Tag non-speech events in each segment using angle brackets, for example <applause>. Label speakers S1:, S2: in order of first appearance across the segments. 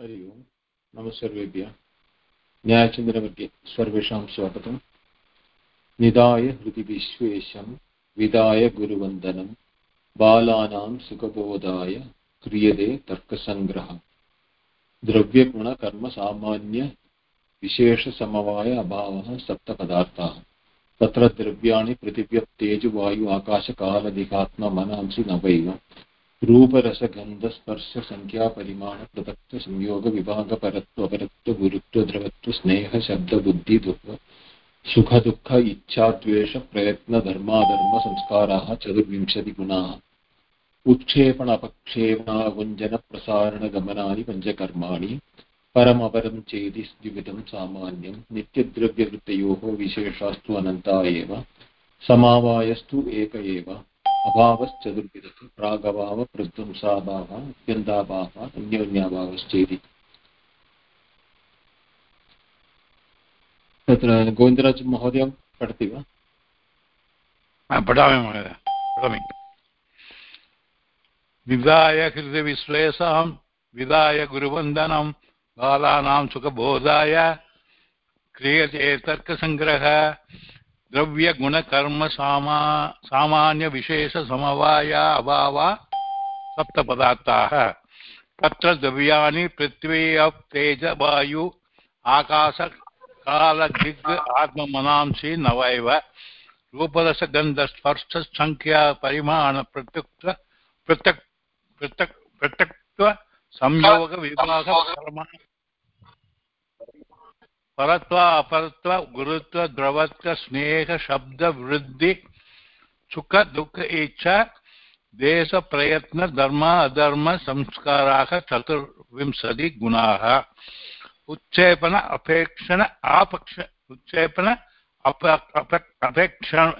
S1: हरि ओम्। नमः सर्वेभ्यः। न्यायचन्द्रमध्ये सर्वेषां स्वागतम्। निधाय हृदि विश्वेशं विदाय गुरुवन्दनं बालानां सुखबोधाय क्रियते तर्कसङ्ग्रहः द्रव्यगुणकर्मसामान्यविशेषसमवाय अभावः सप्तपदार्थाः। तत्र द्रव्याणि पृथिव्यप्तेजुवायु आकाशकालदिहात्ममनांसि नवैव। रूपरसगन्धस्पर्शसङ्ख्यापरिमाणपृथक्तसंयोगविभागपरत्वपरत्वगुरुत्व स्नेहशब्दबुद्धिदुःख सुखदुःख इच्छाद्वेषप्रयत्नधर्माधर्मसंस्काराः चतुर्विंशतिगुणाः। उत्क्षेपण अपक्षेपणागुञ्जनप्रसारणगमनानि पञ्चकर्माणि, परमपरं चेति द्विविधं सामान्यं नित्यद्रव्यवृत्तयोः विशेषास्तु अनन्ता एव, समावायस्तु एक एव अभावश्चतुर्विधः प्रागभाव प्रध्वंसाभावः अत्यन्ताभावः अन्योन्याभावश्चेति। तत्र गोविन्दराज महोदय पठति वा?
S2: पठामि महोदय, पठामि। विदाय हृदयविश्लेषां विदाय गुरुवन्दनं बालानां सुखबोधाय, क्रियते तर्कसङ्ग्रहः द्रव्यगुणकर्म सामा सामान्यविशेषसमवाय अभाव सप्तपदार्थाः। तत्र द्रव्याणि, पृथ्वी, अप्, तेज, वायु आकाशकालदिग् आत्ममनांसि नवैव रूपरसगन्धस्पर्शसङ्ख्या परिमाणपृथक् पृथक् पृथक् पृथक्त्व संयोगविभागकर्म परत्व अपरत्व गुरुत्व द्रवत्व स्नेह, शब्द, वृद्धि, सुख, दुःख, इच्छा, देश, प्रयत्न, धर्म, अधर्म, संस्काराः, चतुर्विंशति गुणाः। उत्क्षेपण अपेक्षण, आपक्ष उत्क्षेपण अपेक्षण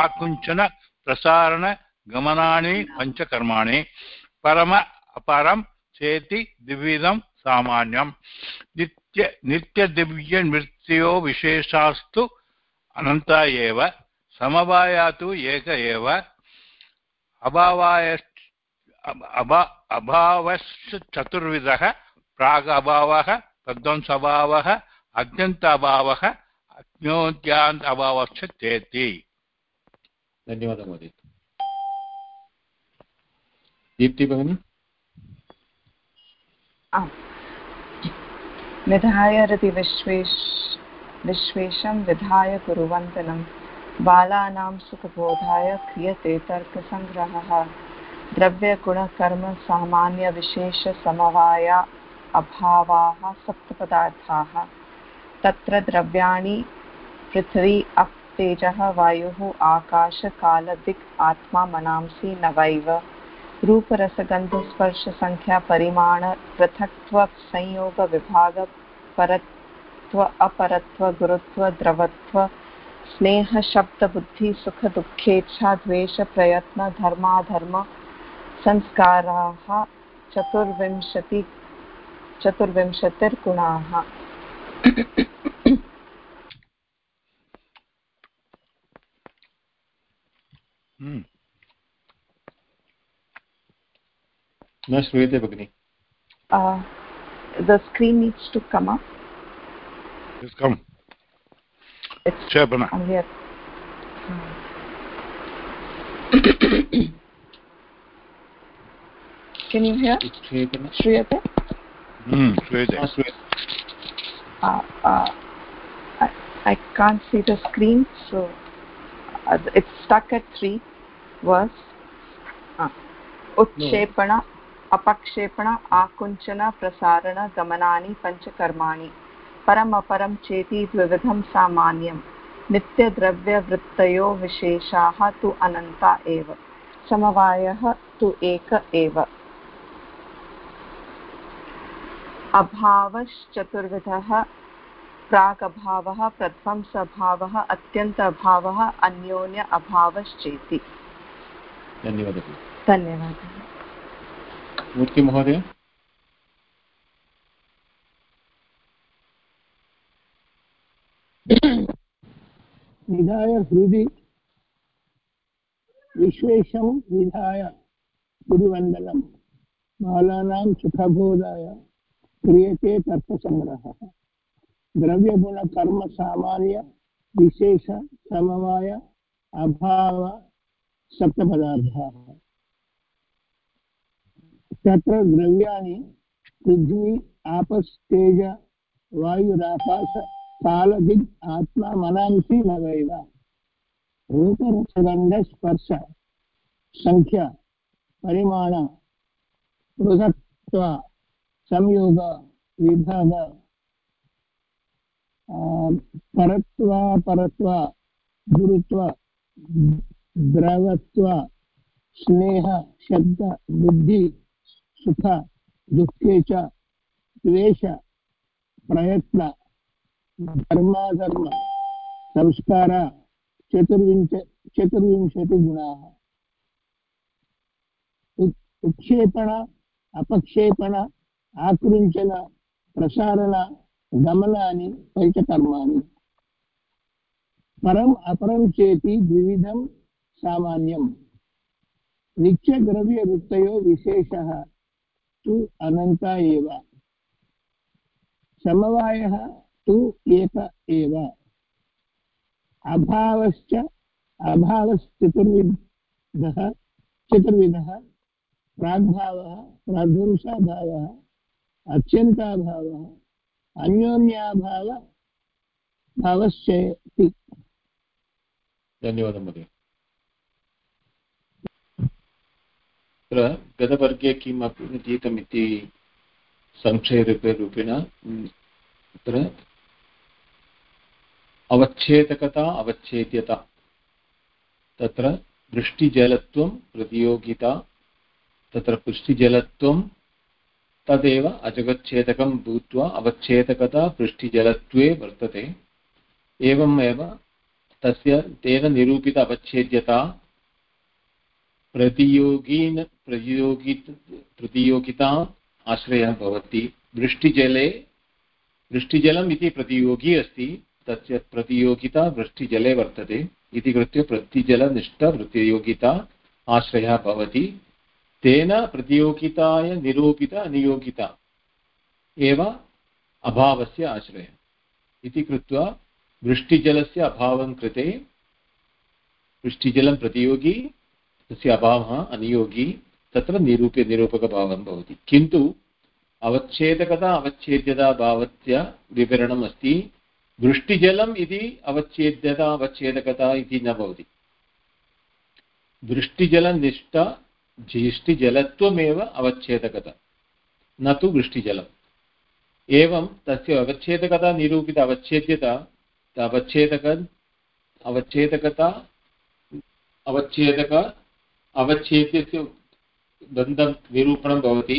S2: आकुञ्चन, प्रसारण, गमनानि, पञ्चकर्माणि। परम अपरं चेति द्विविधं सामान्यं नित्य नित्यदिव्यनृत्यो विशेषास्तु अनन्ता एव समवाया तु एक एव अभावाय अभावश्चतुर्विधः प्राग् अभावः प्रध्वंसभावः अत्यन्त अभावः अज्ञोद्यान्त अभावश्च चेति।
S1: धन्यवादः महोदय। दीप्ति भगिनी
S3: निधाय हृदि विश्वेश विश्वेशं विधाय कुर्वन्तनं बालानां सुखबोधाय क्रियते तर्कसङ्ग्रहः द्रव्यगुणकर्म सामान्यविशेषसमवाय अभावाः सप्तपदार्थाः। तत्र द्रव्याणि, पृथिवी, अप्, तेजः, वायुः आकाशकालदिक् आत्मा, मनांसि, नवैव। रूपरसगन्धस्पर्शसङ्ख्या परिमाण पृथक्त्व संयोग विभाग परत्व अपरत्व गुरुत्व द्रवत्व स्नेह शब्द बुद्धि सुख दुःखेच्छा द्वेष प्रयत्न धर्माधर्म संस्काराः चतुर्विंशति <coughs> चतुर्विंशतिर्गुणाः
S2: Hmm.
S1: न श्रूयते भगिनि
S3: uh, the screen needs to come up
S2: Just come.
S3: it's
S2: Chepana.
S3: on here <coughs> can you hear
S1: उत्क्षेपण
S3: shriyate
S2: Hmm. श्रूयते
S1: न श्रूयते
S3: uh, uh, I, I can't see the screen so uh, it's stuck at 3 verse uh, उत्क्षेपण अपक्षेपण आकुञ्चन प्रसारण गमनानि पञ्चकर्माणि। परम् अपरं चेति द्विविधं सामान्यं नित्यद्रव्यवृत्तयो विशेषाः तु अनन्ता एव। समवायः तु एक एव। अभावश्चतुर्विधः। प्रागभावः प्रध्वंसभावः अत्यन्त अभावः अन्योन्य अभावश्चेति।
S1: धन्यवादः।
S3: धन्यवादः।
S1: मूर्तिमहोदय
S4: निधाय हृदि विश्वेशं विधाय गुरुवन्दनं बालानां सुखबोधाय क्रियते तर्कसङ्ग्रहः द्रव्यगुणकर्मसामान्य विशेष अभाव सप्तपदार्थाः तत्र द्रव्याणि, पृथ्वी, आपस्तेज वायुराकाश कालदिग्, आत्मा, मनांसि नवैव रूपरसगन्धस्पर्श सङ्ख्या परिमाण पृथक्त्व संयोग विभाग परत्व परत्व, गुरुत्व, द्रवत्व, स्नेह, शब्द, बुद्धि सुख दुःखे च द्वेष प्रयत्न धर्माधर्म संस्कार चतुर्विंश चतुर्विंशतिगुणाः उत्क्षेपण अपक्षेपण आकृञ्चन प्रसारण गमनानि पञ्चकर्माणि परम् अपरं चेति द्विविधं सामान्यम् नित्यद्रव्यवृत्तयो विशेषः तु अनन्ता एव। समवायः तु एक एव। अभावश्च अभावश्चतुर्विधः, चतुर्विधः, प्राग्भावः प्राध्वंसाभावः अत्यन्ताभावः, अन्योन्याभाव, भावश्चेति।
S1: धन्यवादः महोदय। तत्र गतवर्गे किम् अधीतम् इति संक्षयरूपेण तत्र अवच्छेदकता, अवच्छेद्यता, तत्र वृष्टिजलत्वं प्रतियोगिता, तत्र पृष्टिजलत्वं, तदेव अजगच्छेदकं भूत्वा अवच्छेदकता पृष्टिजलत्वे वर्तते। एवमेव तस्य, तेन निरूपित अवच्छेद्यता प्रतियोगीन प्रतियोगि प्रतियोगिता आश्रयः भवति। वृष्टिजले वृष्टिजलम् इति प्रतियोगी अस्ति। तस्य प्रतियोगिता वृष्टिजले वर्तते। इति कृत्य प्रतिजलनिष्ठप्रतियोगिता आश्रयः भवति। तेन प्रतियोगिताय निरूपित अनियोगिता एव अभावस्य आश्रयः। इति कृत्वा वृष्टिजलस्य अभावं कृते वृष्टिजलं प्रतियोगी तस्य अभावः अनियोगी, तत्र निरूप्य निरूपकभावं भवति। किन्तु अवच्छेदकता, अवच्छेद्यता भावस्य विवरणम् अस्ति वृष्टिजलम् इति अवच्छेद्यता, अवच्छेदकता इति न भवति। वृष्टिजलनिष्ठ जिष्टिजलत्वमेव अवच्छेदकता। न तु वृष्टिजलम् एवं तस्य अवच्छेदकता, निरूपित अवच्छेद्यता, अवच्छेदक, अवच्छेदकता, अवच्छेदक अवच्छेद्यस्य बन्धं निरूपणं भवति,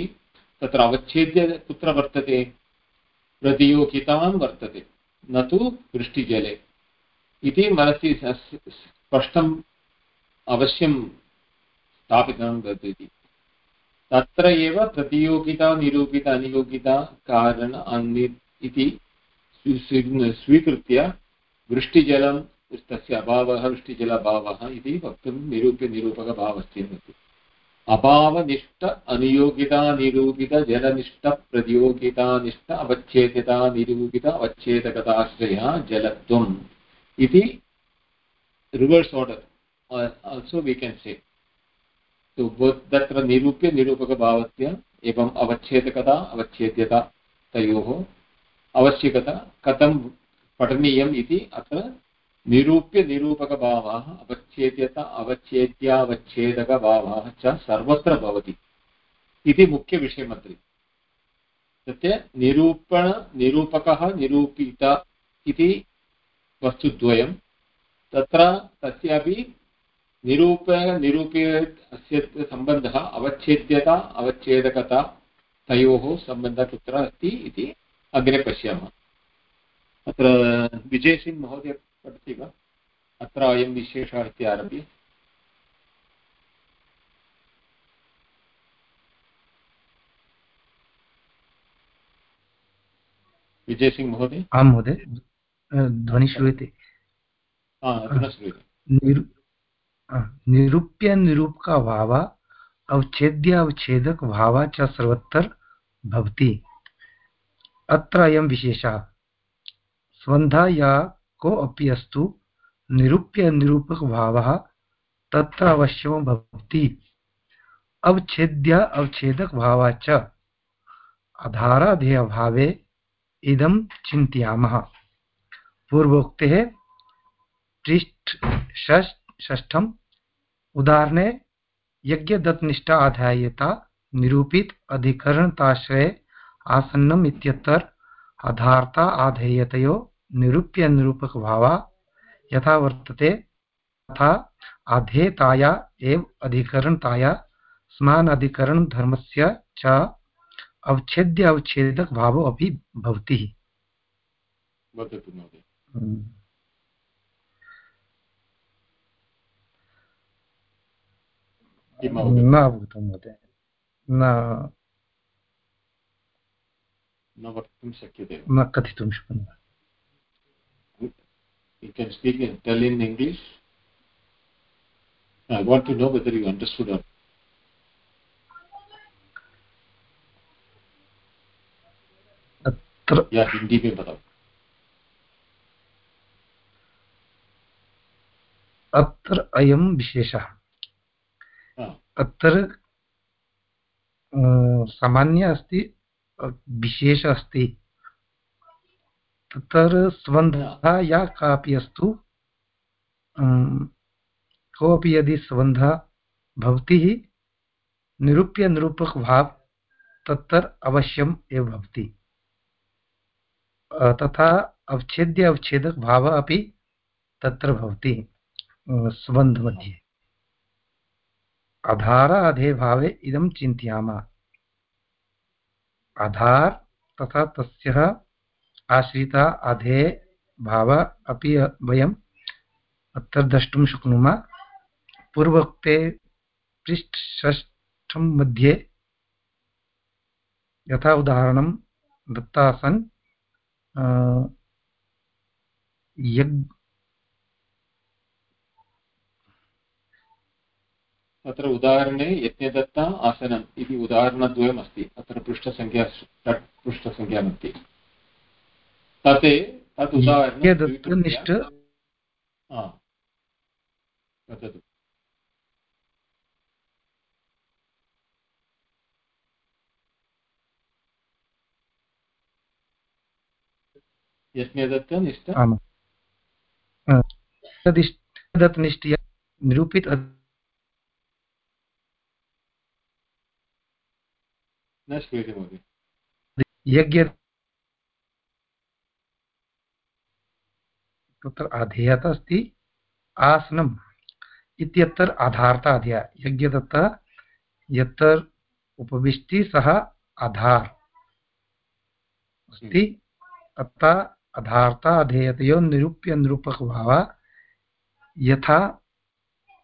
S1: तत्र अवच्छेद्य कुत्र वर्तते? प्रतियोगितां वर्तते, न तु वृष्टिजले। इति मनसि स्पष्टम् अवश्यं स्थापितं भवति। तत्र एव प्रतियोगिता, निरूपित, अनियोगिता, कारण इति स्वीकृत्य वृष्टिजलं तस्य अभावः वृष्टिजलाभावः इति वक्तुं निरूप्य अभावनिष्ठ अनियोगिता निरूपित जलनिष्ठ अवच्छेद्यता निरूपित अवच्छेदकताश्रयः जलत्वम् इति reverse order also we can say तत्र निरूप्य निरूपकभावस्य एवम् अवच्छेदकता, अवच्छेद्यता तयोः आवश्यकता कथं पठनीयम् इति अत्र निरूप्य निरूपकभावाः अवच्छेद्यता अवच्छेद्यावच्छेदकभावाः च सर्वत्र भवति इति मुख्यविषयम् अत्र तस्य निरूपण, निरूपकः, निरूपित इति वस्तुद्वयं, तत्र तस्यापि निरूप अस्य सम्बन्धः अवच्छेद्यता, अवच्छेदकता तयोः सम्बन्धः कुत्र अस्ति इति अग्रे पश्यामः। अत्र विजयसिंह महोदय पठति वा? अत्र अयं विशेषः इति आरभ्य। विजयसिंह महोदय
S5: आं महोदय ध्वनिः श्रूयते
S1: अधुना श्रूयते
S5: निरूप्य निरूपकभाव अवच्छेद्य अवच्छेदकभावः च सर्वत्र भवति। अत्र अयं विशेषः। स्पन्धा या को अपि अस्तु निरूप्य निरूपकभावः तत्र अवश्यं भवति। अवच्छेद्य अवच्छेदकभावः च। आधाराधेयभावे इदं चिन्तयामः। पूर्वोक्तेः पृष्ठ षष्ठम् उदाहरणे यज्ञदत्तनिष्ठा आधायता निरूपित अधिकरणताश्रये आसन्नम् इत्यत्र आधारता आधेयतयो निरूप्य निरूपकभावा यथा वर्तते तथा आधेयताया एव अधिकरणताया समान अधिकरणधर्मस्य च अवच्छेद्य अवच्छेदकभावो अपि भवति।
S1: अवगतं
S5: न अवगतं महोदय। न।
S1: न वक्तुं शक्यते
S5: न कथितुं शक्नुमः
S1: You can speak in tell in English. I want to know whether you understood or
S5: अत्र
S1: या हिंदी में बताओ
S5: अत्र अयं विशेषः
S1: हाँ,
S5: अत्र अ, सामान्य अस्ति अ, विशेष अस्ति तत्र स्बन्धः या कापि अस्तु कोऽपि यदि स्बन्धः भवति निरूप्य निरूपकभाव तत्र अवश्यम् एव भवति। तथा अवच्छेद्य अवच्छेदकभावः अपि तत्र भवति स्बन्धमध्ये आधार अधेभावे इदं चिन्तयामः। आधार तथा तस्य आश्रिता अधे भाव अपि वयम् अत्र द्रष्टुं शक्नुमः। पूर्वोक्ते पृष्ठषष्ठं मध्ये यथा उदाहरणं दत्तासन् यज्
S1: तत्र उदाहरणे यज्ञदत्ता आसनम् इति उदाहरणद्वयमस्ति। अत्र पृष्ठसङ्ख्या षट् पृष्ठसङ्ख्यामध्ये तत् तत् वदतु यज्ञदत्तनिष्ठ
S5: निरूपित
S1: न श्रूयते महोदय।
S5: यज्ञ तत्र आधेयता अस्ति, आसनम् इत्यत्र आधारता अधेया, यज्ञदत्त यत्र उपविष्टि सः आधार अस्ति। अतः अधारता अधेयतयो निरूप्य निरूपकभावः यथा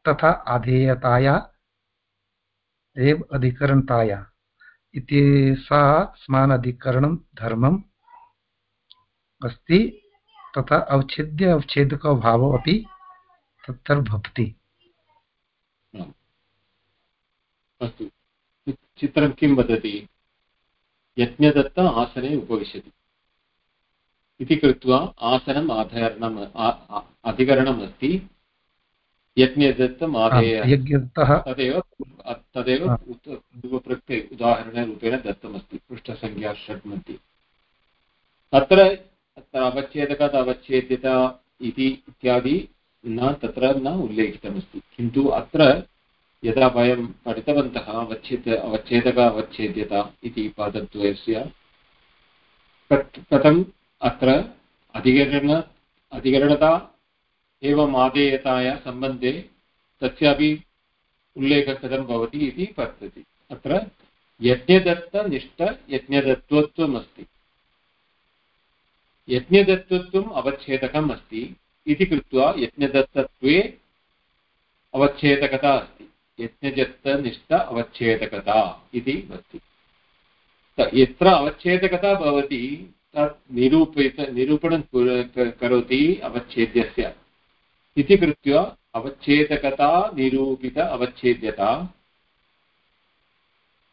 S5: तथा अधेयताया एव अधिकरणताया। इति सा समान अधिकरणं धर्मम् अस्ति। तथा अवच्छेद्य अवच्छेदको भावो अपि तत्र भवति।
S1: अस्तु। चित्रं किं वदति? यज्ञदत्त आसने उपविशति। इति कृत्वा आसनम् आधारणम् अधिकरणम् अस्ति यज्ञदत्तम् आधेय तदेव तदेव. उदाहरणरूपेण दत्तमस्ति पृष्ठसङ्ख्या षट् मध्ये अत्र अत्र अवच्छेदकत अवच्छेद्यता इति इत्यादि न, तत्र न उल्लेखितमस्ति। किन्तु अत्र यदा वयं पठितवन्तः, अवच्छेद, अवच्छेदक, अवच्छेद्यता इति पादद्वयस्य कथम् अत्र अधिकरण, अधिकरणता एवम् आदेयताया सम्बन्धे तस्यापि उल्लेखः कथं भवति इति वर्तते अत्र यज्ञदत्तनिष्ठ अस्ति यज्ञदत्तत्वम् अवच्छेदकम् अस्ति इति कृत्वा यज्ञदत्तत्वे अवच्छेदकता अस्ति। यज्ञदत्तनिष्ठ अवच्छेदकता इति अस्ति। यत्र अवच्छेदकता भवति, तत् निरूपित, निरूपणं करोति अवच्छेद्यस्य। इति कृत्वा अवच्छेदकता निरूपित अवच्छेद्यता।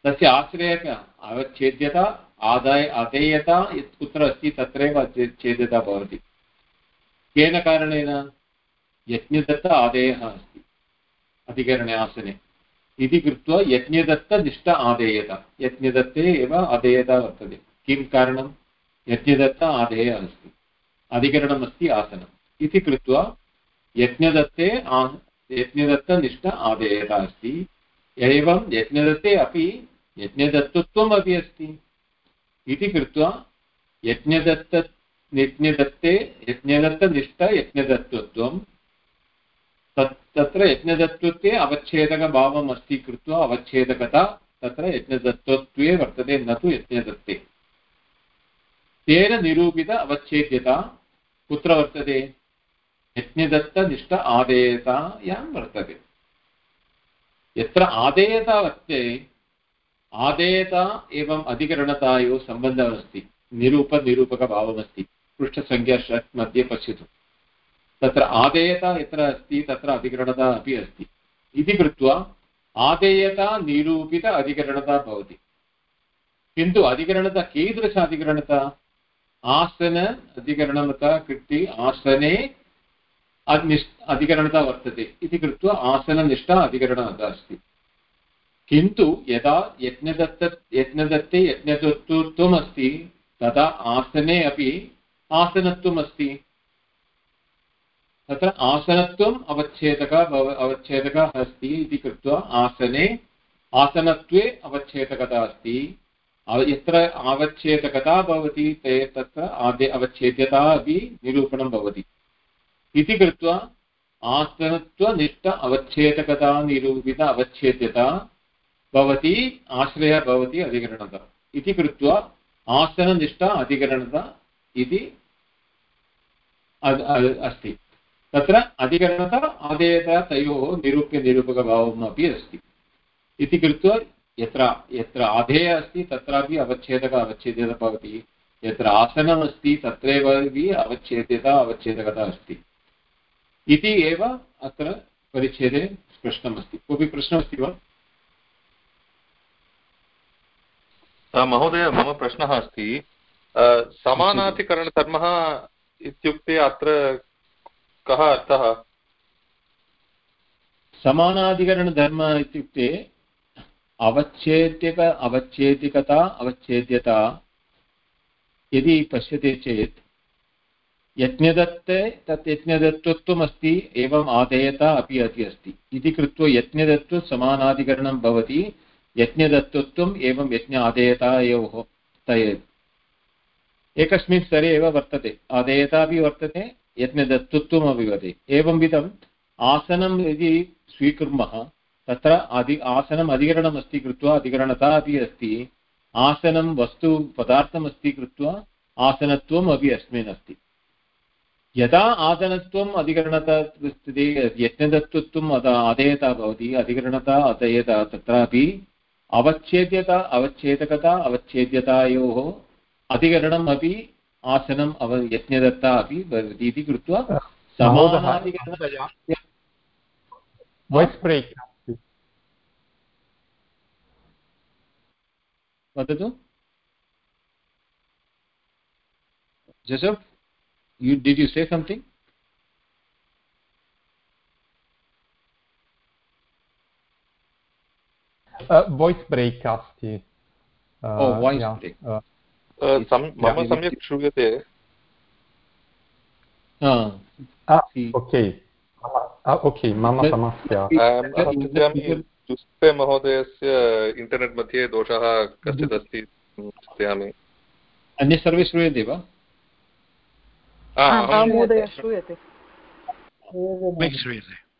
S1: तस्य आश्रयक अवच्छेद्यता आदाय अधेयता यत् कुत्र अस्ति तत्रैव चेद्यता भवति। केन कारणेन? यज्ञदत्त आदेयः अस्ति, अधिकरणे आसने। इति कृत्वा यज्ञदत्तनिष्ठ आदेयता। यज्ञदत्ते एव अधेयता वर्तते। किं कारणं? यज्ञदत्त आदेयः अस्ति। अधिकरणमस्ति आसनम्। इति कृत्वा यज्ञदत्ते यज्ञदत्तनिष्ठ आदेयता अस्ति। एवं यज्ञदत्ते अपि यज्ञदत्तत्वम् अपि अस्ति। इति कृत्वा यज्ञदत्त यज्ञदत्ते यज्ञदत्तनिष्ठ यज्ञदत्तत्वं। तत् तत्र यज्ञदत्तत्वे अवच्छेदकभावम् अस्ति कृत्वा अवच्छेदकता तत्र यज्ञदत्तत्वे वर्तते, न तु यज्ञदत्ते। तेन निरूपित अवच्छेद्यता कुत्र वर्तते? यज्ञदत्तनिष्ठ आदेयतायां वर्तते। यत्र आदेयता वर्तते आदेयता एवं अधिकरणतायोः सम्बन्धः अस्ति निरूपनिरूपकभावमस्ति पृष्ठसङ्ख्या षट् मध्ये पश्यतु तत्र आदेयता यत्र अस्ति तत्र अधिकरणता अपि अस्ति इति कृत्वा आदेयता निरूपित अधिकरणता भवति किन्तु अधिकरणता कीदृश अधिकरणता आसन अधिकरणता कृति आसने अधिकरणता वर्तते इति कृत्वा आसननिष्ठा अधिकरणता अस्ति किन्तु यदा यज्ञदत्त यज्ञदत्ते यज्ञदत्तत्वम् अस्ति तदा आसने अपि आसनत्वम् अस्ति तत्र आसनत्वम् अवच्छेदकः अवच्छेदकः अस्ति इति कृत्वा आसने, आसनत्वे अवच्छेदकता अस्ति। यत्र अवच्छेदकता भवति, ते तत्र आदे अवच्छेद्यता अपि निरूपणं भवति। इति कृत्वा आसनत्वनिष्ठ अवच्छेदकता, निरूपित अवच्छेद्यता भवति, आश्रयः भवति, अधिकरणता। इति कृत्वा आसननिष्ठ अधिकरणता इति अस्ति। तत्र अधिकरणता आदेयता तयोः निरूप्यनिरूपकभावम् अपि अस्ति। इति कृत्वा यत्र यत्र आधेयः अस्ति, तत्रापि अवच्छेदक अवच्छेद्यता भवति। यत्र आसनमस्ति तत्रैव अवच्छेद्यता, अवच्छेदकता अस्ति। इति एव अत्र परिच्छेदे स्पष्टमस्ति। कोऽपि प्रश्नमस्ति वा?
S6: महोदय, मम प्रश्नः अस्ति। समानाधिकरणधर्मः इत्युक्ते अत्र कः अर्थः?
S1: समानाधिकरणधर्म इत्युक्ते अवच्छेद्यक, अवच्छेदिकता, अवच्छेद्यता यदि पश्यते चेत् यज्ञदत्ते, तत् यज्ञदत्तत्वमस्ति एवम् आदेयता अपि अति अस्ति। इति कृत्वा यज्ञदत्तसमानाधिकरणं भवति। यज्ञदत्तत्वम् एवं यज्ञ आदेयतायोः तय। एकस्मिन् स्तरे एव वर्तते। आदेयता अपि वर्तते यज्ञदत्तत्वमपि वर्तते। एवंविधम् आसनं यदि स्वीकुर्मः, तत्र अधि आसनम् अधिकरणमस्ति कृत्वा, अधिकरणता अपि अस्ति। आसनं वस्तु पदार्थमस्ति कृत्वा, आसनत्वम् अपि अस्मिन् अस्ति। यदा आसनत्वम् अधिकरणता यज्ञदत्तत्वम् अधेयता भवति, अधिकरणता अधेयता तत्रापि अवच्छेद्यता अवच्छेदकता अवच्छेद्यतायोः अधिकरणम् अपि आसनम् अव यज्ञदत्ता अपि भवति इति कृत्वा वदतु। जसफ् यु डिड् यु से सम्थिङ्ग्
S7: वाय्स् ब्रेक् अस्ति
S6: मम सम्यक् श्रूयते
S7: ओके ओके मम समस्या
S6: चुस्पे महोदयस्य इण्टर्नेट् मध्ये दोषः कश्चित् अस्ति चिन्तयामि
S1: अन्ये सर्वे श्रूयते वा
S3: श्रूयते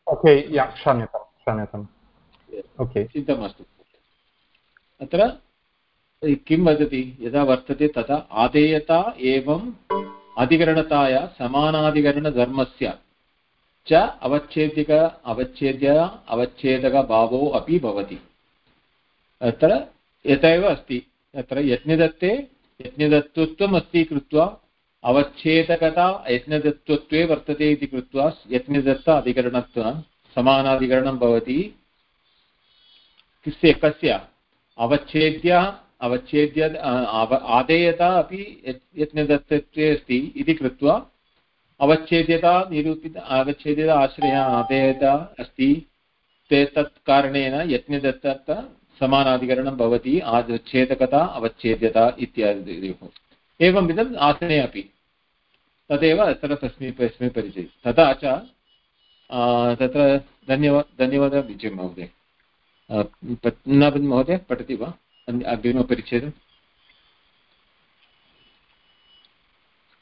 S7: ओके क्षम्यतां क्षम्यताम् ओके।
S1: चिन्ता मास्तु अत्र किं वदति? यदा वर्तते तदा आदेयता एवम् अधिकरणताया समानाधिकरणधर्मस्य च अवच्छेदिक, अवच्छेद्य, अवच्छेदकभावो अपि भवति। अत्र यत एव अस्ति। अत्र यज्ञदत्ते यज्ञदत्तत्वम् अस्ति कृत्वा अवच्छेदकता, यज्ञदत्तत्वे वर्तते इति कृत्वा यज्ञदत्त अधिकरणत्व, समानाधिकरणं भवति। कस्य कस्य? अवच्छेद्य अवच्छेद्य अव- आदेयता अपि यत्नदत्तत्वे अस्ति इति कृत्वा अवच्छेद्यता निरूपित, अवच्छेद्यता आश्रय, आदेयता अस्ति। ते तत् कारणेन यत्नदत्तता समानाधिकरणं भवति आच्छेदकता अवच्छेद्यता इत्यादियोः एवंविधम् आसने अपि। तदेव अत्र तस्मिन् तस्मिन् परिचये। तथा च तत्र धन्यवाद धन्यवादः विजय महोदय। पद्मनाभन् महोदय, पठति वा? अग्रिमपरिच्छेदम्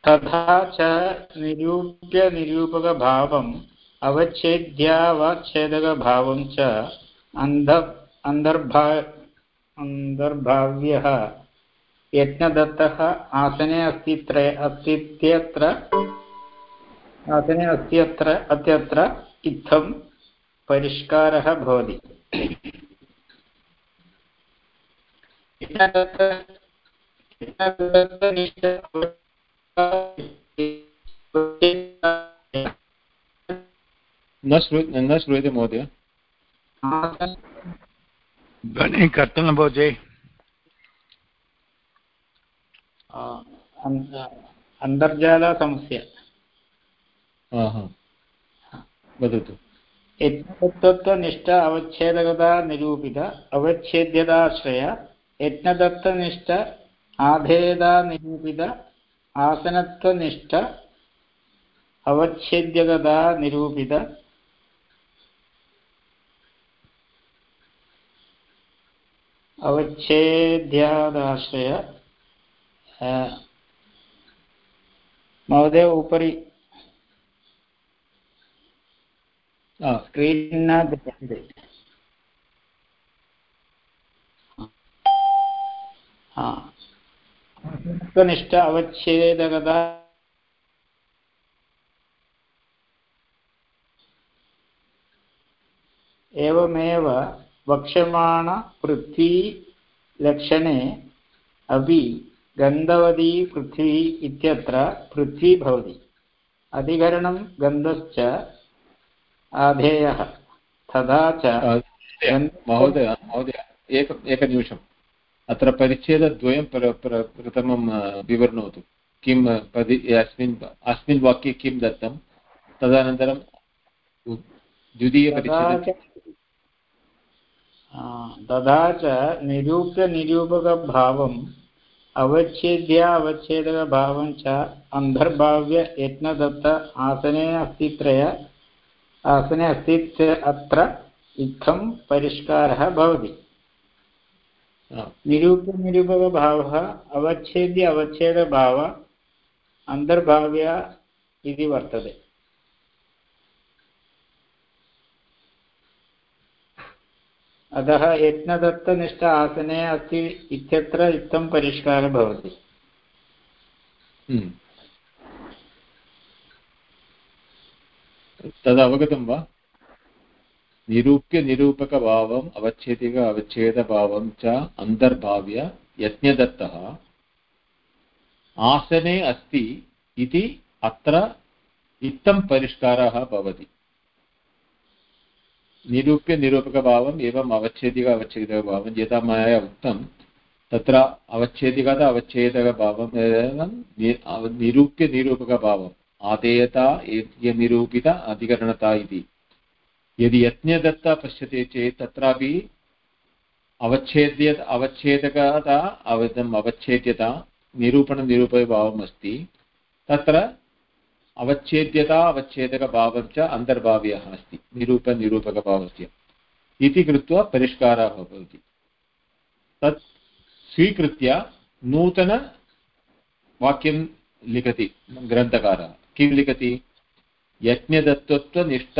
S8: तथा च निरूप्य निरूपकभावम्, अवच्छेद्यावच्छेदकभावं च अन्ध, अन्तर्भा, अन्तर्भाव्यः। यज्ञदत्तः आसने अस्ति त्रय अस्तीत्यत्र आसने अस्त्यत्र, अत्यत्र इत्थं परिष्कारः भवति।
S1: न श्रू न श्रूयते महोदय
S9: ध्वनिः कर्तनं भवति
S8: अन्तर्जालसमस्या
S1: हा हा वदतु
S8: यज्ञदत्तत्वनिष्ठ अवच्छेदकता निरूपित अवच्छेद्यताश्रय यज्ञदत्तनिष्ठ आधेयता निरूपित आसनत्वनिष्ठ अवच्छेद्यकता निरूपित अवच्छेद्यादाश्रय महोदय उपरि। स्क्रीन् न दृश्यते हा। निष्ठ अवच्छेदकता एवमेव वक्ष्यमाणपृथ्वीलक्षणे अपि गन्धवती पृथ्वी इत्यत्र पृथ्वी भवति। अधिकरणं गन्धश्च आधेयः। तथा च
S1: महोदय महोदय एक एकनिमिषम्। अत्र परिच्छेदद्वयं प्र प्र प्रथमं विवृणोतु। किं पदि अस्मिन् अस्मिन् वाक्ये किं दत्तं? तदनन्तरं द्वितीयपरिच्छेदे
S8: तथा च निरूप्यनिरूपकभावम् अवच्छेद्यावच्छेदकभावं च अन्तर्भाव्य यत्नदत्त आसने अस्ति त्रय आसने अस्ति अत्र इत्थं परिष्कारः भवति। निरूप्यनिरूपकभावः अवच्छेद्य अवच्छेदभाव अन्तर्भाव्य इति वर्तते अतः यत्नदत्तनिष्ठ आसने अस्ति इत्यत्र इत्थं परिष्कारः भवति।
S1: तदवगतं वा निरूप्य निरूपकभावम्, अवच्छेदिक अवच्छेदभावं च अन्तर्भाव्य यज्ञदत्तः आसने अस्ति इति अत्र इत्थं परिष्कारः भवति। निरूप्य निरूपकभावम् एवम् अवच्छेदिक अवच्छेदकभावं यथा मया उक्तं, तत्र अवच्छेदिकत अवच्छेदकभावम् एवं निरूप्य निरूपकभावम्, आदेयता निरूपित अधिकरणता इति। यदि यज्ञदत्ता पश्यते चेत् तत्रापि अवच्छेद्य अवच्छेदकता अवदम् अवच्छेद्यता निरूपणनिरूपकभावम् अस्ति तत्र अवच्छेद्यता, अवच्छेदकभावं च अन्तर्भाव्यः अस्ति। निरूपनिरूपकभावस्य इति कृत्वा परिष्कारः भवति। तत् स्वीकृत्य नूतनवाक्यं लिखति ग्रन्थकारः। किं लिखति? यज्ञदत्तत्वनिष्ठ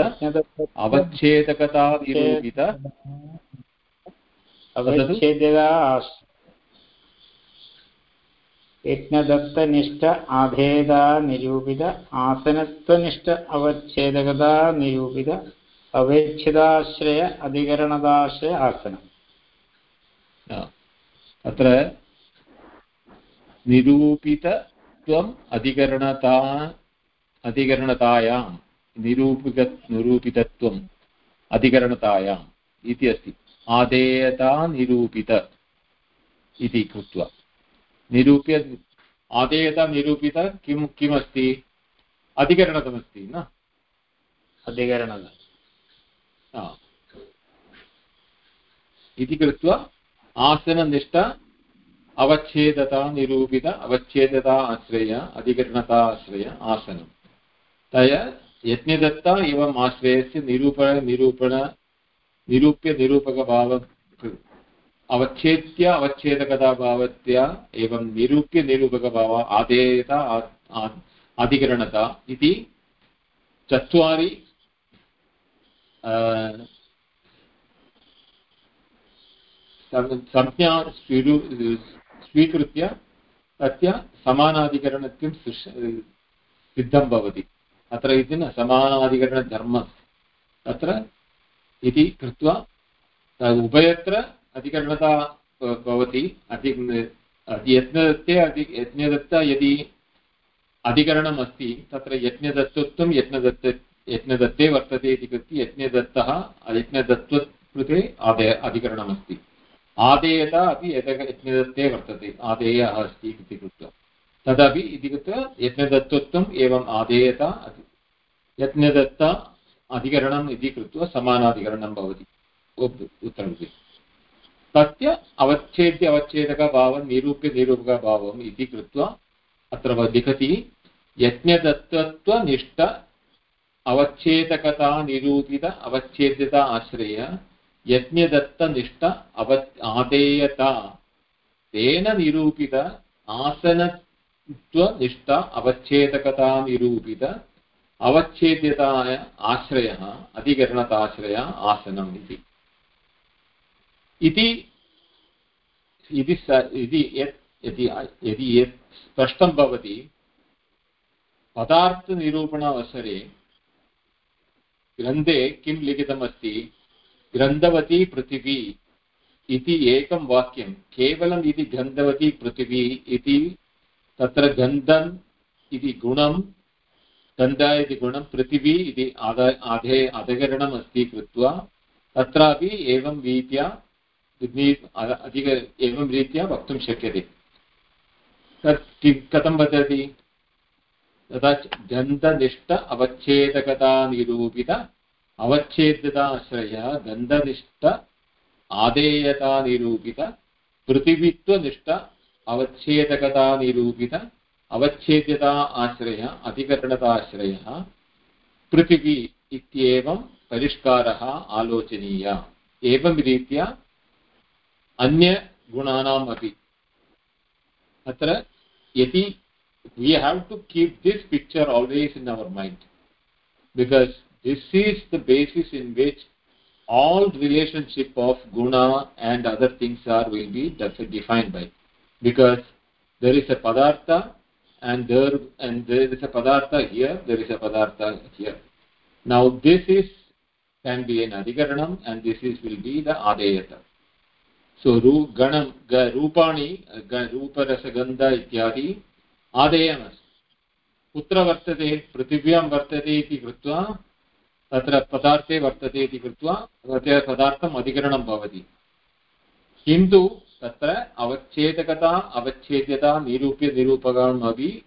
S1: अवच्छेदकता निरूपित।
S8: यज्ञदत्तनिष्ठ आधेयता निरूपित आसनत्वनिष्ठ अवच्छेदकता निरूपित अवेच्छिदाश्रय अधिकरणदाश्रय आसनम्.
S1: अत्र निरूपितत्वम् अधिकरणता अधिकरणतायां निरूपित निरूपितत्वम् अधिकरणतायाम् इति अस्ति। आदेयता निरूपित इति कृत्वा। निरूप्य आदेयता निरूपित किं किमस्ति? अधिकरणतमस्ति न?
S8: अधिकरणद
S1: इति कृत्वा आसननिष्ठ अवच्छेदता निरूपित अवच्छेदता आश्रय अधिकरणता आश्रय आसनं तया यज्ञदत्ता एवम् आश्रयस्य निरूपण निरूपण, निरूप्य निरूपकभाव अवच्छेद्य अवच्छेदकताभावत्या एवं निरूप्य निरूपकभाव आदेयता अधिकरणता इति चत्वारि संज्ञा स्वीरु, स्वीकृत्य तस्य समानाधिकरणत्वं सिद्धं भवति। अत्र इति न समानाधिकरणधर्मः तत्र इति कृत्वा उभयत्र अधिकरणता भवति। अधि यज्ञदत्ते अधि यज्ञदत्त यदि अधिकरणम् अस्ति तत्र यज्ञदत्तत्वं यज्ञदत्त यज्ञदत्ते वर्तते इति कृत्वा यज्ञदत्तः यज्ञदत्तकृते आदय अधिकरणमस्ति। आदेयता अपि यज्ञदत्ते वर्तते, आदेयः अस्ति इति कृत्वा। तदपि इति कृत्वा यज्ञदत्तत्वम् एवम् आदेयता यज्ञदत्त अधिकरणम् इति कृत्वा समानाधिकरणं भवति। उत्तरमिति तस्य अवच्छेद्य अवच्छेदकभावं निरूप्य निरूपकभावम् इति कृत्वा अत्र लिखति यज्ञदत्तत्वनिष्ठ अवच्छेदकता निरूपित अवच्छेद्यता आश्रय यज्ञदत्तनिष्ठ अव आदेयता तेन निरूपित आसनत्वनिष्ठ अवच्छेदकता निरूपित अवच्छेद्यताय आश्रयः, अधिकरणताश्रय आसनम् इति। इति यदि यत् स्पष्टं भवति, पदार्थनिरूपणावसरे ग्रन्थे किं लिखितमस्ति? ग्रन्थवती पृथिवी इति एकं वाक्यं, केवलम् इति गन्धवती पृथिवी इति तत्र गन्धम् इति गुणं गन्ध इति गुणं पृथिवी इति आद, आधे अधिकरणम् अस्ति कृत्वा, तत्रापि एवं रीत्या अधिक, एवं रीत्या वक्तुं शक्यते। तत् कथं वदति? तथा गन्धनिष्ठ अवच्छेदकतानिरूपित अवच्छेद्यताश्रय गन्धनिष्ठ आदेयतानिरूपित पृथिवीत्वनिष्ठ अवच्छेदकता निरूपित अवच्छेद्यता आश्रय अतिकरणताश्रय पृथिवी इत्येवं परिष्कारः आलोचनीयः। एवं रीत्या अन्यगुणानाम् अपि। अत्र यदि we have to keep this picture always in our mind because this is the basis in which all relationship of गुण and other things are will be defined by because there is a padartha and there and there is a padartha here there is a padartha here now this is can be an adhikaranam and this is will be the adeyata so ru ganam rupani rupa rasagandha ityadi आदेयमस्ति कुत्र वर्तते पृथिव्यां वर्तते इति कृत्वा तत्र पदार्थे वर्तते इति कृत्वा पदार्थम् अधिकरणं भवति किन्तु तत्र अवच्छेदकता, अवच्छेद्यता, निरूप्य निरूपकम् अपि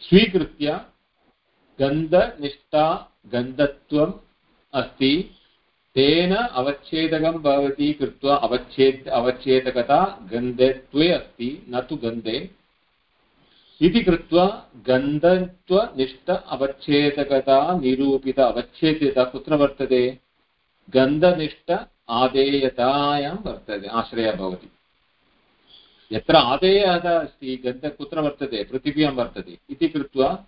S1: स्वीकृत्य गन्धनिष्ठा गन्धत्वम् अस्ति। तेन अवच्छेदकं भवति कृत्वा अवच्छेद, अवच्छेदकता गन्धत्वे अस्ति, न तु गन्धे। इति कृत्वा गन्धत्वनिष्ठ, अवच्छेदकता, निरूपित, अवच्छेद्यता कुत्र वर्तते? गन्धनिष्ठ आदेयतायां वर्तते, आश्रयः भवति। यत्र आदेयः अस्ति गन्ध कुत्र वर्तते, पृथिव्यां वर्तते, इति कृत्वा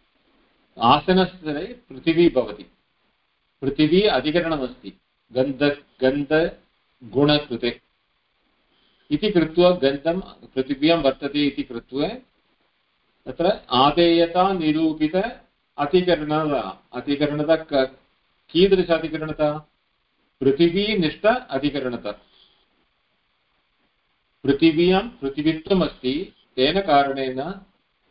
S1: आसनस्तरे पृथिवी भवति। पृथिवी अधिकरणमस्ति, गन्ध, गन्धगुणकृते। इति कृत्वा गन्धं पृथिव्यां वर्तते इति कृत्वा तत्र आदेयता निरूपित अतिकरणता अतिकरणता कीदृश अधिकरणता पृथिवीनिष्ठ अधिकरणता। पृथिव्यां पृथिवीत्वम् अस्ति तेन कारणेन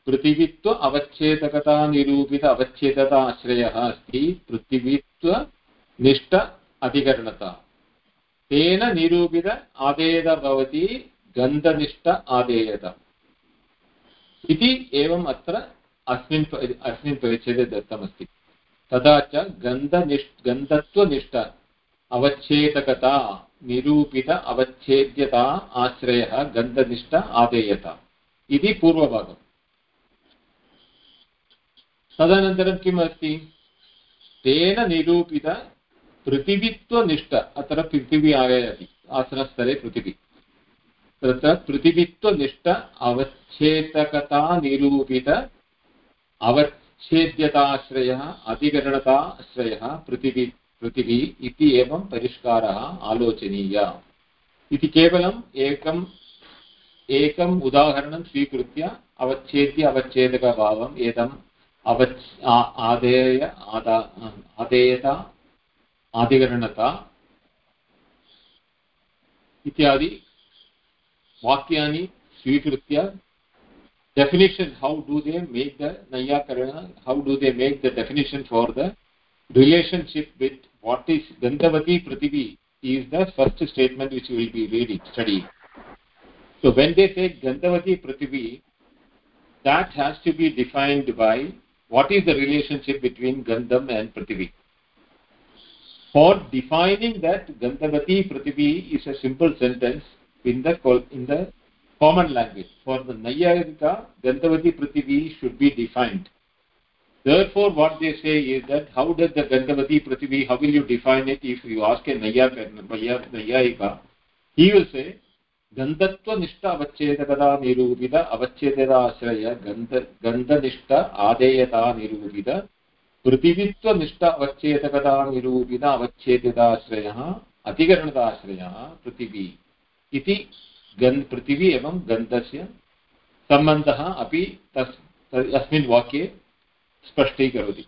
S1: पृथिवीत्व अवच्छेदकता निरूपित अवच्छेदता आश्रयः अस्ति पृथिवीत्वनिष्ठ अधिकरणता। तेन निरूपित आदेयता भवति, गन्धनिष्ठ आदेयत इति एवम् अत्र अस्मिन् अस्मिन् परिच्छेदे दत्तमस्ति। तथा च गन्धनिष् गन्धत्वनिष्ठ अवच्छेदकता, निरूपित अवच्छेद्यता, आश्रयः, गन्धनिष्ठ आदेयत। इति पूर्वभागम्। तदनन्तरं किम् अस्ति तेन निरूपित पृथिवित्वनिष्ठ, अत्र पृथिवी आगयति आसनस्तरे पृथिवी। तत्र पृथिवित्वनिष्ठ अवच्छेदकतानिरूपित अवच्छेद्यताश्रयः अधिकरणताश्रयः पृथिवी पृथिवी इति एवं परिष्कारः आलोचनीय। इति केवलम् एकम् एकम् उदाहरणं स्वीकृत्य अवच्छेद्य अवच्छेदकभावम् एतम् अवच् आदेय आदा आदेयता आदिकरणता इत्यादि वाक्यानि स्वीकृत्य definition how do they make the nayakarana how do they make the definition for the relationship with what is gandhavati prithivi is the first statement which we will be reading studying. So when they say gandhavati prithivi that has to be defined by what is the relationship between gandham and prithivi for defining that gandhavati prithivi is a simple sentence in the in the common language. For the nayayika gandhavati prithivi should be defined therefore what they say is that how does the gandhavati prithivi how will you define it if you ask a nayayika he will say गन्धत्वनिष्ठ अवच्छेदकता निरूपित अवच्छेदताश्रय गन्ध गन्धनिष्ठ आदेयता निरूपित पृथिवीत्वनिष्ठ अवच्छेदकता निरूपित अवच्छेदिताश्रयः अधिकरणताश्रयः पृथिवी इति पृथिवी एवं गन्धस्य सम्बन्धः अपि तस् अस्मिन् स्पष्टीकरोति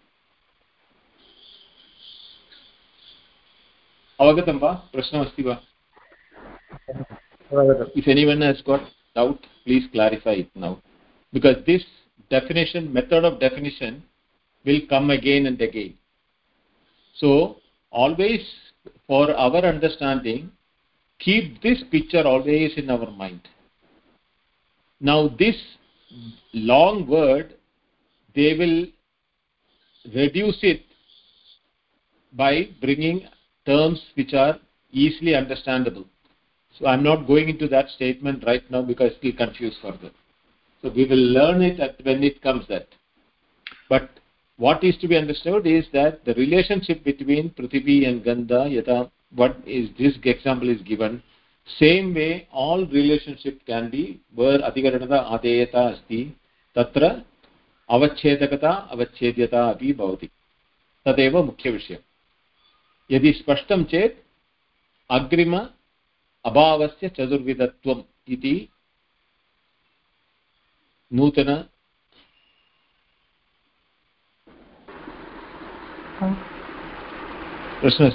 S1: अवगतं वा? प्रश्नमस्ति वा? If anyone has got doubt please clarify it now because this definition method of definition will come again and again so always for our understanding keep this picture always in our mind now this long word they will reduce it by bringing terms which are easily understandable. So i'm not going into that statement right now because it will confuse further. So we will learn it at when it comes that. But what is to be understood is that the relationship between prithvi and gandha yata what is this example is given same way all relationship can be where adhikaranada adeyata asti tatra avachedakata avachhedyata api bhavati तदेव मुख्यविषयं यदि स्पष्टं चेत् अग्रिम अभावस्य चतुर्विधत्वम् इति नूतन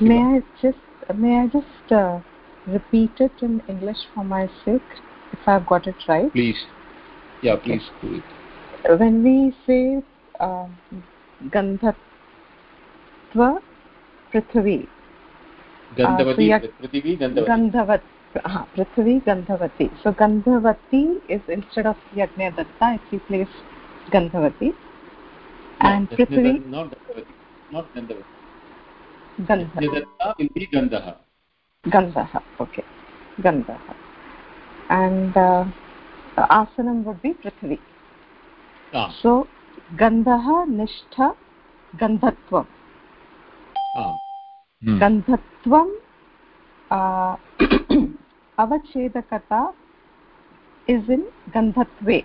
S3: May I just may I just uh, repeat it in English for my sake, if I've got it right?
S1: Please, yeah, please okay. do it.
S3: When we say uh, Gandhatva Prithvi,
S1: गन्धवती
S3: uh, so
S1: गन्धवती
S3: uh, Prithvi Gandhavati. So Gandhavati is instead of Yajnadatta, if we place Gandhavati. And
S1: no,
S3: Prithvi,
S1: not गन्धवती not गन्धवती
S3: Gandha.
S1: will be गन्धः
S3: Gandhaha, okay. Gandhaha. And uh, asanam would be Prithvi. सो
S1: गन्धः
S3: निष्ठ गन्धत्वं गन्धत्वं अवच्छेदकता is in गन्धत्वे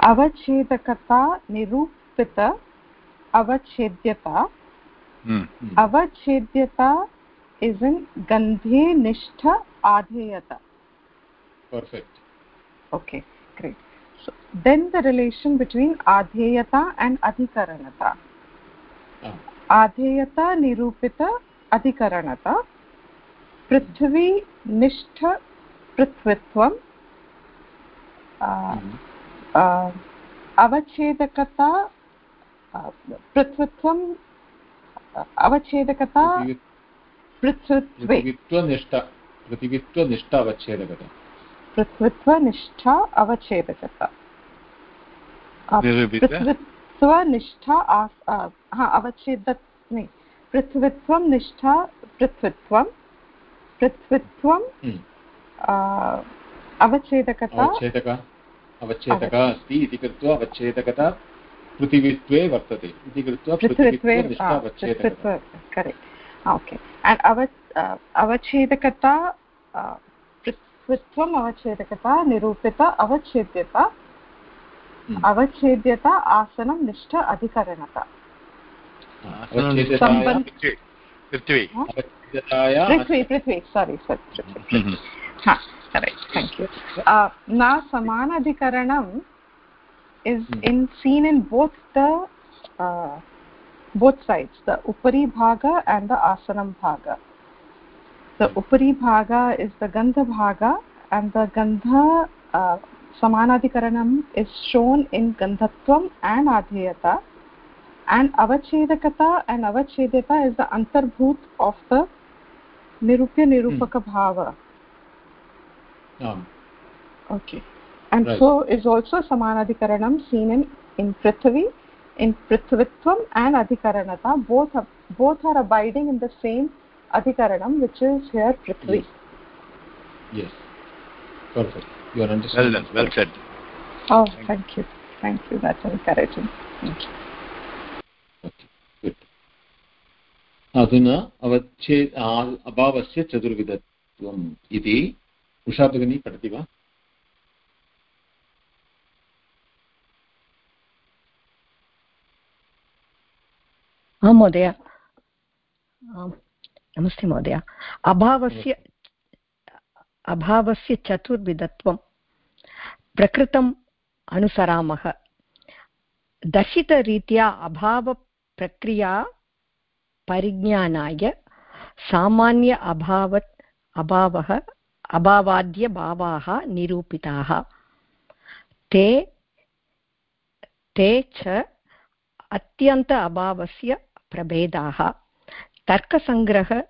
S3: अवच्छेदकता निरूपित अवच्छेद्यता अवच्छेद्यता is in गन्धे निष्ठ
S1: आधेयत
S3: okay. Great. So then the relation between Adheyata and Adhikaranata.
S1: आम्
S3: आधेयता निरूपित अधिकरणता पृथ्वी निष्ठ पृथ्वीत्वम् अवच्छेदकता पृथ्वीत्वम् अवच्छेदकता पृथ्वीत्वे
S1: पृथिवीत्वनिष्ठ पृथिवीत्वनिष्ठ अवच्छेदकता
S3: पृथ्वीत्वनिष्ठा अवच्छेदकता अ,
S9: निरूपित
S3: पृथ्वीत्वनिष्ठा हा अवच्छेद नहीं पृथ्वीत्वं निष्ठा पृथ्वीत्वं पृथ्वीत्वं
S1: हम्म।
S3: अवच्छेदकता
S1: अवच्छेदक अवच्छेदका अस्ति इति कृत्वा अवच्छेदकता पृथिवीत्वे वर्तते। इति कृत्वा
S3: पृथ्वीत्वे करेक्ट् ओके अवच्छेदकता। पृथ्वीत्वम् अवच्छेदकता निरूपित अवच्छेद्यता। अवच्छेद्यता आसनं निष्ठ अधिकरणता
S9: पृथ्वी
S3: पृथ्वी पृथ्वी सारी पृथ्वी करेक्ट् थेङ्क् यू न is
S1: Hmm.
S3: in seen in both the uh, both sides the upari bhaga and the asanam bhaga. The upari bhaga is the gandha bhaga and the gandha uh, samanadhikaranam is shown in gandhatvam and adheyata and avachedakata and avachedata is the antarbhut of the nirupya nirupaka hmm. bhava
S1: आम्
S3: okay and
S1: Right.
S3: so is also samanadhikaranam seen in in prithvi in prithvitvam and adhikaranata both are, both are abiding in the same adhikaranam which is here prithvi
S1: yes yes. perfect you are
S9: well done well said
S3: oh thank you thank you that's encouraging Thank you.
S1: अधुना अवच्छे अभावस्य चतुर्विधत्वम् इति उषा भगिनी पठति वा
S10: आं महोदय आम् नमस्ते महोदय। अभावस्य अभावस्य चतुर्विधत्वं प्रकृतम् अनुसरामः। दर्शितरीत्या अभावप्रक्रिया परिज्ञानाय सामान्य अभावत् अभावः अभावाद्यभावाः निरूपिताः। ते ते च अत्यन्त अभावस्य प्रभेदाः। तर्कसङ्ग्रह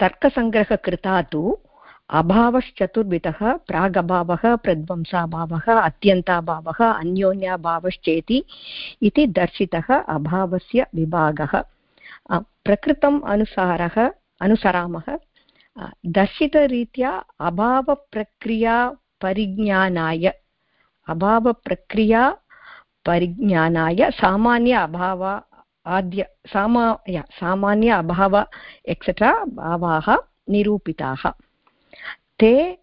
S10: तर्कसङ्ग्रहकृता तु अभावश्चतुर्विधः, प्रागभावः, प्रध्वंसाभावः, अत्यन्ताभावः, अन्योन्याभावश्चेति इति दर्शितः अभावस्य विभागः। प्रकृतम् अनुसारः, अनुसरामः। दर्शितरीत्या अभावप्रक्रिया परिज्ञानाय सामान्य अभाव आद्य सामा सामान्य अभाव एक्सेट्रा भावाः निरूपिताः। ते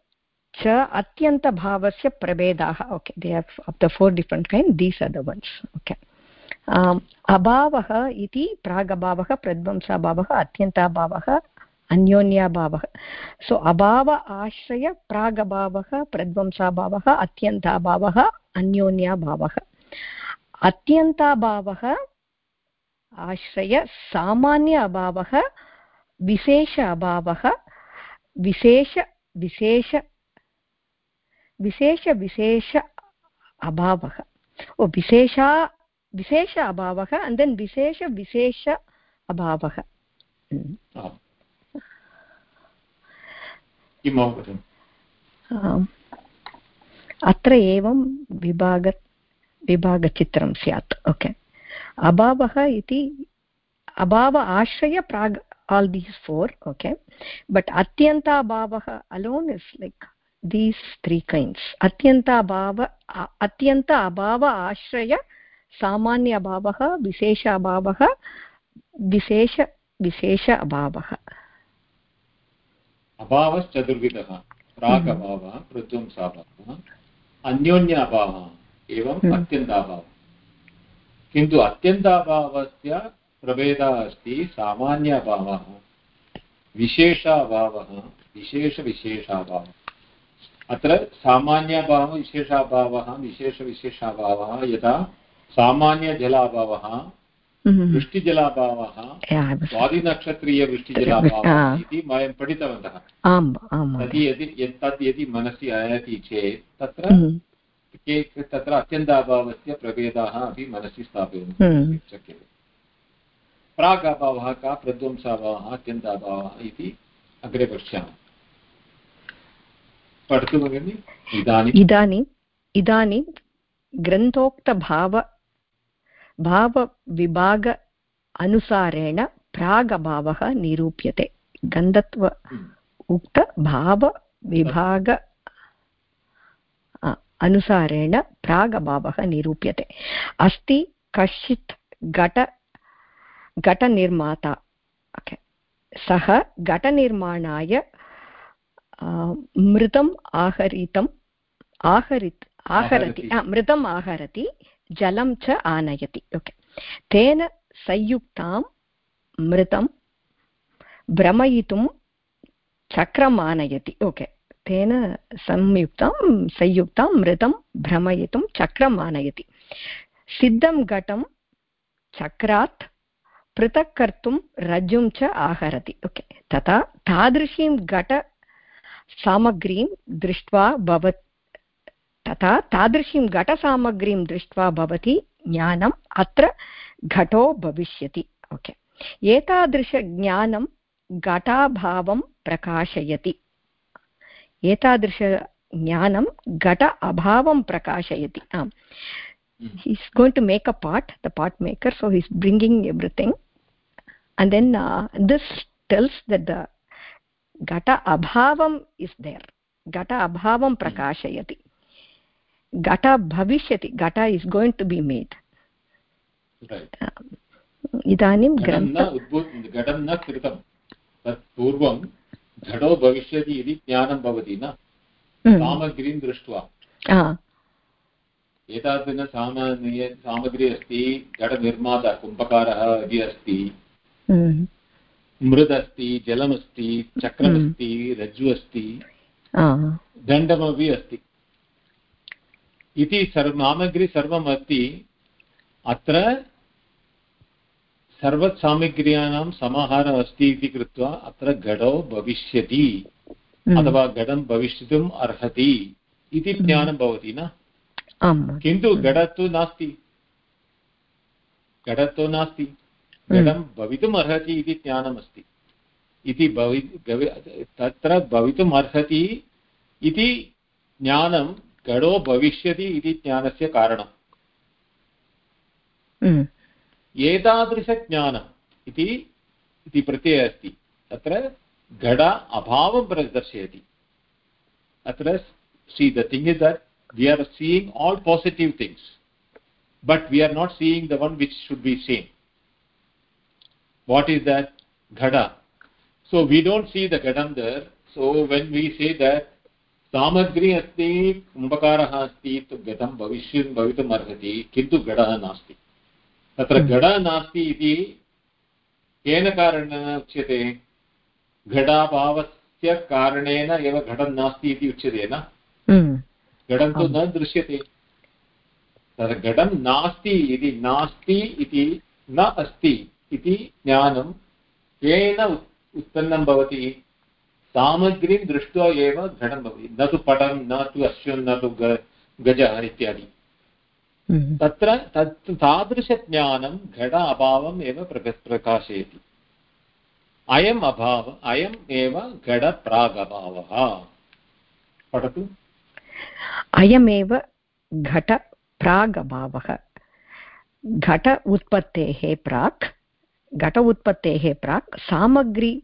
S10: च अत्यन्तभावस्य प्रभेदाः। Okay they have of the four different kind these are the ones okay अभावः इति प्रागभावः, प्रध्वंसाभावः, अत्यन्ताभावः, अन्योन्याभावः। सो अभाव, आश्रय, प्रागभावः, प्रध्वंसाभावः, अत्यन्ताभावः, अन्योन्याभावः। अत्यन्ताभावः आश्रय सामान्य अभावः विशेष अभावः विशेष विशेष विशेष विशेष अभावः। ओ विशेषा विशेष अभावः अण्ड् देन् विशेष विशेष अभावः. अत्र एवं विभाग विभागचित्रं स्यात्। ओके अभावः इति अभाव आश्रय प्राग् all these four okay but अत्यन्ताभावः alone is lack these three kinds अत्यन्ताभाव अ- अत्यन्त अभाव आश्रय सामान्य अभावः विशेष अभावः विशेष विशेष अभावः.
S1: अभावश्चतुर्विधः प्राक् अभावः प्रध्वंसाभावः अन्योन्य अभावः एवम्
S10: हम्म।
S1: अत्यन्ताभावः किन्तु अत्यन्ताभावस्य प्रभेदः अस्ति सामान्य अभावः विशेष अभावः विशेषविशेषाभावः अत्र सामान्यभावः विशेषाभावः विशेषविशेषाभावः यथा सामान्यजलाभावः
S10: Mhm.
S1: वृष्टिजलाभावः स्वादिनक्षत्रीयवृष्टिजलाभावः. इति वयं पठितवन्तः तद् यदि तद् यदि मनसि आयाति चेत् तत्र
S10: Mhm.
S1: के तत्र अत्यन्ताभावस्य प्रभेदाः अपि मनसि स्थापयितुं
S10: Hmm.
S1: शक्यते प्राग् अभावः का प्रध्वंसाभावः अत्यन्ताभावः इति अग्रे पश्यामः। पठतु भगिनि इदानीम्
S10: इदानीम् इदानीं ग्रन्थोक्तभाव भावविभाग अनुसारेण प्रागभावः निरूप्यते। गन्धत्व उक्तभावविभाग अ, अनुसारेण प्रागभावः निरूप्यते। अस्ति कश्चित् घट घटनिर्माता ओके सः घटनिर्माणाय मृतम् आहरितम् आहरित् आहरति मृतम् आहरति जलं च आनयति ओके तेन संयुक्तां मृतं भ्रमयितुं चक्रम् आनयति ओके तेन संयुक्तं संयुक्तं मृतं, भ्रमयितुं चक्रम् आनयति सिद्धं घटं, चक्रात् पृथक् कर्तुं रज्जुं च आहरति। ओके। तथा तादृशीं घटसामग्रीं दृष्ट्वा भव तथा तादृशीं घटसामग्रीं दृष्ट्वा भवति ज्ञानम्, अत्र घटो भविष्यति। ओके। एतादृशज्ञानं घटाभावं प्रकाशयति। एतादृशज्ञानं घट अभावं प्रकाशयति. आम्. He is to make a part the part maker so he is bringing everything and then this tells the घट अभावम् इस् देर् घट अभावं प्रकाशयति. घट भविष्यति. घट is going to be made इदानीं
S1: घटो भविष्यति इति ज्ञानं भवति न?
S10: हम्म,
S1: सामग्रीं दृष्ट्वा। एतादृश सामान्य सामग्री अस्ति घटनिर्माता कुम्भकारः इति अस्ति।
S10: हम्म,
S1: मृद् अस्ति जलमस्ति चक्रमस्ति रज्जु अस्ति दण्डमपि अस्ति। इति सर्व सामग्री सर्वम् अस्ति अत्र सर्वसामग्र्याणां समाहारः अस्ति इति कृत्वा अत्र घटो भविष्यति।
S10: हम्म,
S1: अथवा घटं भविष्यितुम् अर्हति इति ज्ञानं भवति न? किन्तु घटत्तु नास्ति। घटत्वं नास्ति। घटं भवितुम् अर्हति इति ज्ञानमस्ति। इति भवि तत्र भवितुम् अर्हति इति ज्ञानं घटो भविष्यति इति ज्ञानस्य कारणम्।
S10: हम्म,
S1: एतादृशज्ञानम् इति प्रत्ययः अस्ति। तत्र घट अभावं प्रदर्शयति। अत्र see the thing is that we are seeing all positive things but we are not seeing the one which should be same what is that घट so we don't see the घटन् there so when we say that सामग्री अस्ति कुम्भकारः अस्ति घटं भविष्यन् भवितुम् अर्हति किन्तु घटः नास्ति तत्र घटः नास्ति इति केन कारणेन उच्यते? घटाभावस्य कारणेन एव घटं नास्ति इति उच्यते न?
S10: हम्म,
S1: घटं तु न दृश्यते। तत्र घटं नास्ति इति नास्ति इति न अस्ति इति ज्ञानं केन उत्- उत्पन्नं भवति? सामग्रीं दृष्ट्वा एव घटं भवति। न तु पटं न तु अश्वं न तु ग गजः इत्यादि।
S10: हम्म,
S1: तत्र तत् तादृशज्ञानं घट अभावम् एव प्रक प्रकाशयति अयम् अभाव अयम् एव घटप्रागभावः। पठतु।
S10: अयमेव घट प्रागभावः घट उत्पत्तेः प्राक् घट उत्पत्तेः प्राक् सामग्री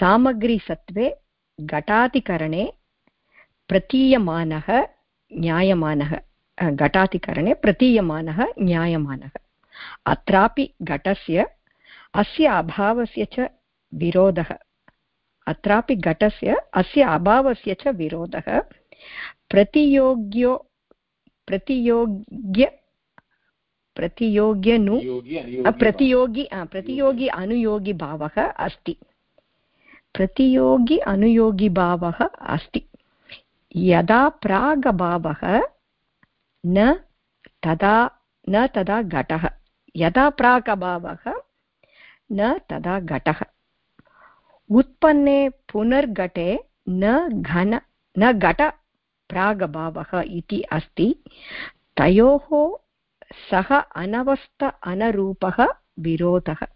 S10: सामग्रीसत्त्वे घटातिकरणे प्रतीयमानः ज्ञायमानः घटातिकरणे प्रतीयमानः ज्ञायमानः अत्रापि घटस्य अस्य अभावस्य च विरोधः। अत्रापि घटस्य अस्य अभावस्य च विरोधः। प्रतियोग्यो प्रतियोग्य प्रतियोग्यनु
S1: योगी
S10: प्रतियोगि प्रतियोगि अनुयोगिभावः अस्ति। प्रतियोगि अनुयोगिभावः अस्ति। यदा प्रागभावः न तदा न तदा घटः। यदा प्रागभावः, न तदा घटः। उत्पन्ने पुनर्घटे न घन, न घट प्रागभावः इति अस्ति। तयोः सः अनवस्थ अनरूपः विरोधः।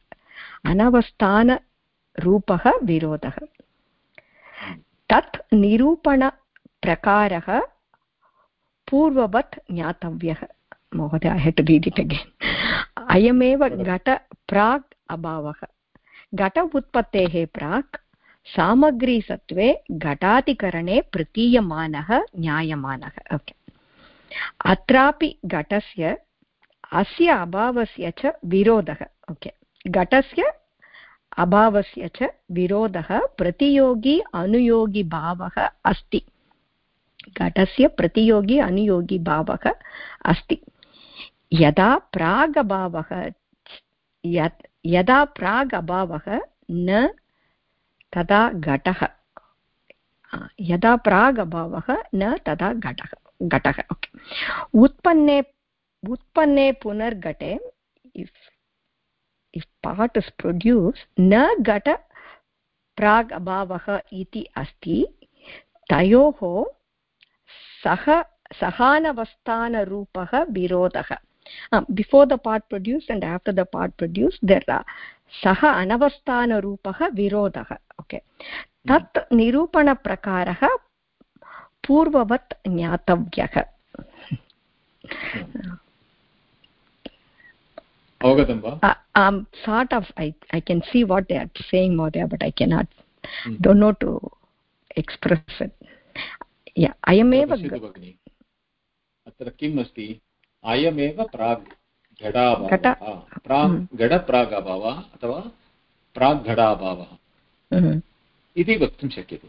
S10: अनवस्थानरूपः विरोधः। तत् निरूपण प्रकारः पूर्ववत् ज्ञातव्यः महोदय I hate to read it again अयमेव घट प्राक् अभावः। घट उत्पत्तेः प्राक् सामग्रीसत्त्वे घटातिकरणे प्रतीयमानः ज्ञायमानः ओके अत्रापि घटस्य अस्य अभावस्य च विरोधः। ओके घटस्य अभावस्य च विरोधः प्रतियोगी अनुयोगिभावः अस्ति। घटस्य प्रतियोगी अनुयोगिभावः अस्ति। यदा प्रागभावः यदा प्रागभावः न, तदा घटः। यदा प्रागभावः न, तदा घटः। घटः, ओके। उत्पन्ने उत्पन्ने पुनर्घटे if if part is produced, न घट प्राग् अभावः इति अस्ति, तयोः सह सहानवस्थानरूपः विरोधः. Before the part produce and after the part produce there सः अनवस्थानरूपः विरोधः. ओके तत् निरूपणप्रकारः पूर्ववत् ज्ञातव्यः.
S1: अवगतं वा?
S10: of i i can see what they are saying Modaya, but i cannot hmm. don't know to express it. yeah अयमेव
S1: भगिनि अत्र किम् अस्ति? अयमेव प्राग् घटाभावः। प्राग् घटप्रागभावः अथवा प्राग् घटाभावः इति वक्तुं शक्यते।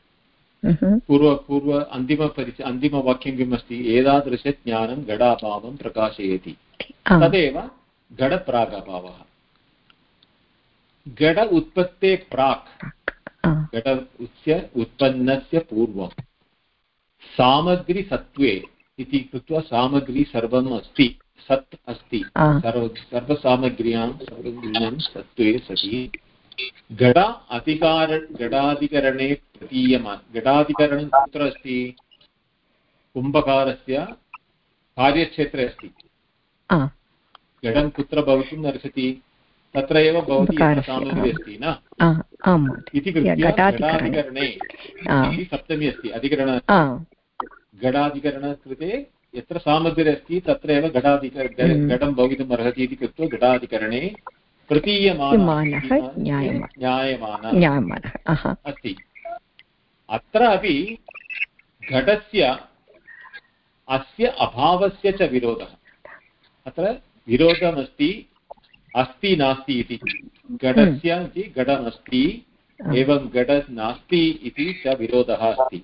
S1: पूर्व पूर्व अन्तिमपरिचय अन्तिमवाक्यं किम् अस्ति? एतादृशज्ञानं घटाभावं प्रकाशयति। तदेव घटप्रागभावः। घट उत्पत्ते प्राक्। घटस्य उत्पन्नस्य पूर्वं सामग्रीसत्त्वे इति कृत्वा सामग्री सर्वम् अस्ति सत् अस्ति। सर्वसामग्र्यां सर्वज्ञानं सत्त्वे सति। घट अधिकार घटाधिकरणे प्रतीयमान् घटाधिकरणं कुत्र अस्ति? कुम्भकारस्य कार्यक्षेत्रे अस्ति। घटं कुत्र भवितुम् अर्हति तत्र एव भवति सामग्री अस्ति न? इति कृत्वा घटाधिकरणे सप्तमी अस्ति अधिकरण घटाधिकरण कृते यत्र सामग्री अस्ति तत्र एव घटाधिकर घटं भवितुम् अर्हति इति कृत्वा घटाधिकरणे प्रतीयमानः
S10: ज्ञायमानः
S1: अस्ति। अत्र अपि घटस्य अस्य अभावस्य च विरोधः। अत्र विरोधमस्ति अस्ति नास्ति इति। घटस्य हम्म। इति घटमस्ति एवं घट नास्ति इति च विरोधः अस्ति।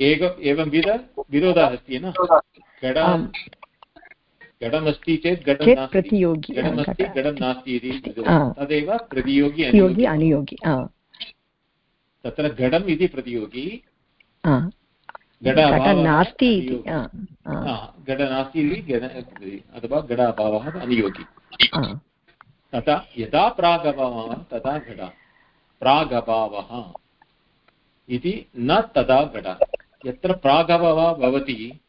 S1: एक एवंविध विरोधः अस्ति न? घट घटमस्ति चेत् घटं नास्ति। घटमस्ति घटं नास्ति इति तदेव प्रतियोगी
S10: अनुयोगी।
S1: तत्र घटम् इति प्रतियोगी।
S10: नास्ति
S1: घट नास्ति इति अथवा घटाभावः अनुयोगी। तथा यदा प्रागभावः तदा घट प्रागभावः इति न तदा घट यत्र प्रागभावः भवति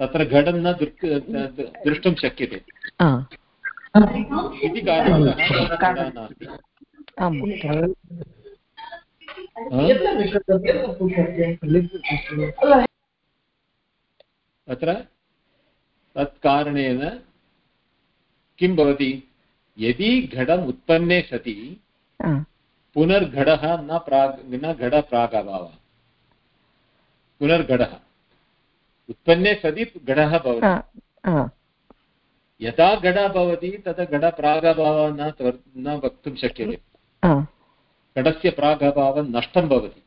S1: तत्र घटं न द्रष्टुं शक्यते। इति कारणतः नास्ति। अत्र तत्कारणेन किं भवति? यदि घटम् उत्पन्ने सति पुनर्घटः न प्राग् न घटप्रागभावः पुनर्घटः उत्पन्ने सति घटः भवति। यदा घटः भवति तदा घटप्रागभावः न न वक्तुं शक्यते। घटस्य प्रागभावं नष्टं भवति।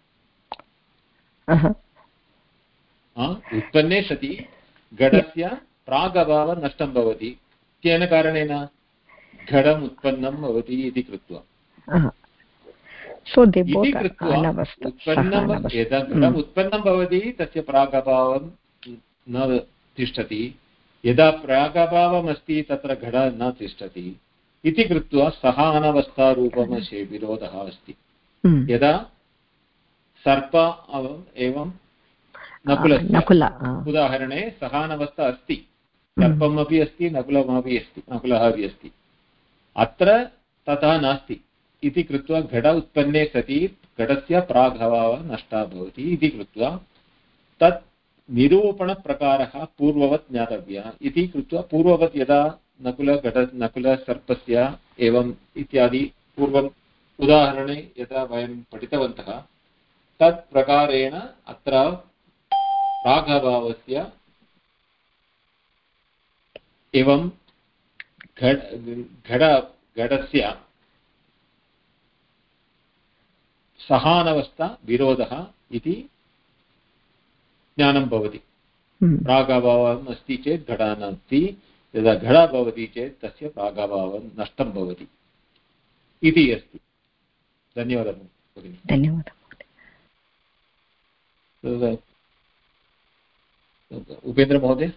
S1: उत्पन्ने सति घटस्य प्रागभावं नष्टं भवति। केन कारणेन घटम् उत्पन्नं भवति इति कृत्वा।
S10: इति कृत्वा
S1: उत्पन्नं यदा उत्पन्नं भवति तस्य प्रागभावं न तिष्ठति। यदा प्रागभावमस्ति तत्र घट न तिष्ठति। इति कृत्वा सः अनवस्थारूपम् विरोधः अस्ति। हम्म। यदा सर्प एवं नकुल उदाहरणे सहानवस्था अस्ति। हम्म। सर्पम् अपि अस्ति नकुलमपि अस्ति नकुलः अपि अस्ति। अत्र तथा नास्ति। इति कृत्वा घट उत्पन्ने सति घटस्य प्रागभावः नष्टः भवति इति कृत्वा तत् निरूपणप्रकारः पूर्ववत् ज्ञातव्यः। इति कृत्वा पूर्ववत् यदा नकुलघट नकुलसर्पस्य एवम् इत्यादि पूर्वम् उदाहरणे यदा वयं पठितवन्तः, तत् प्रकारेण अत्र प्रागभावस्य एवं घट घट, घटस्य सहानवस्था विरोधः इति ज्ञानं भवति प्रागभावम् अस्ति चेत् घटः नास्ति यदा घटः भवति चेत् तस्य प्रागभावं नष्टं भवति इति अस्ति धन्यवादः भगिनि
S10: धन्यवादः
S1: उपेन्द्रमहोदय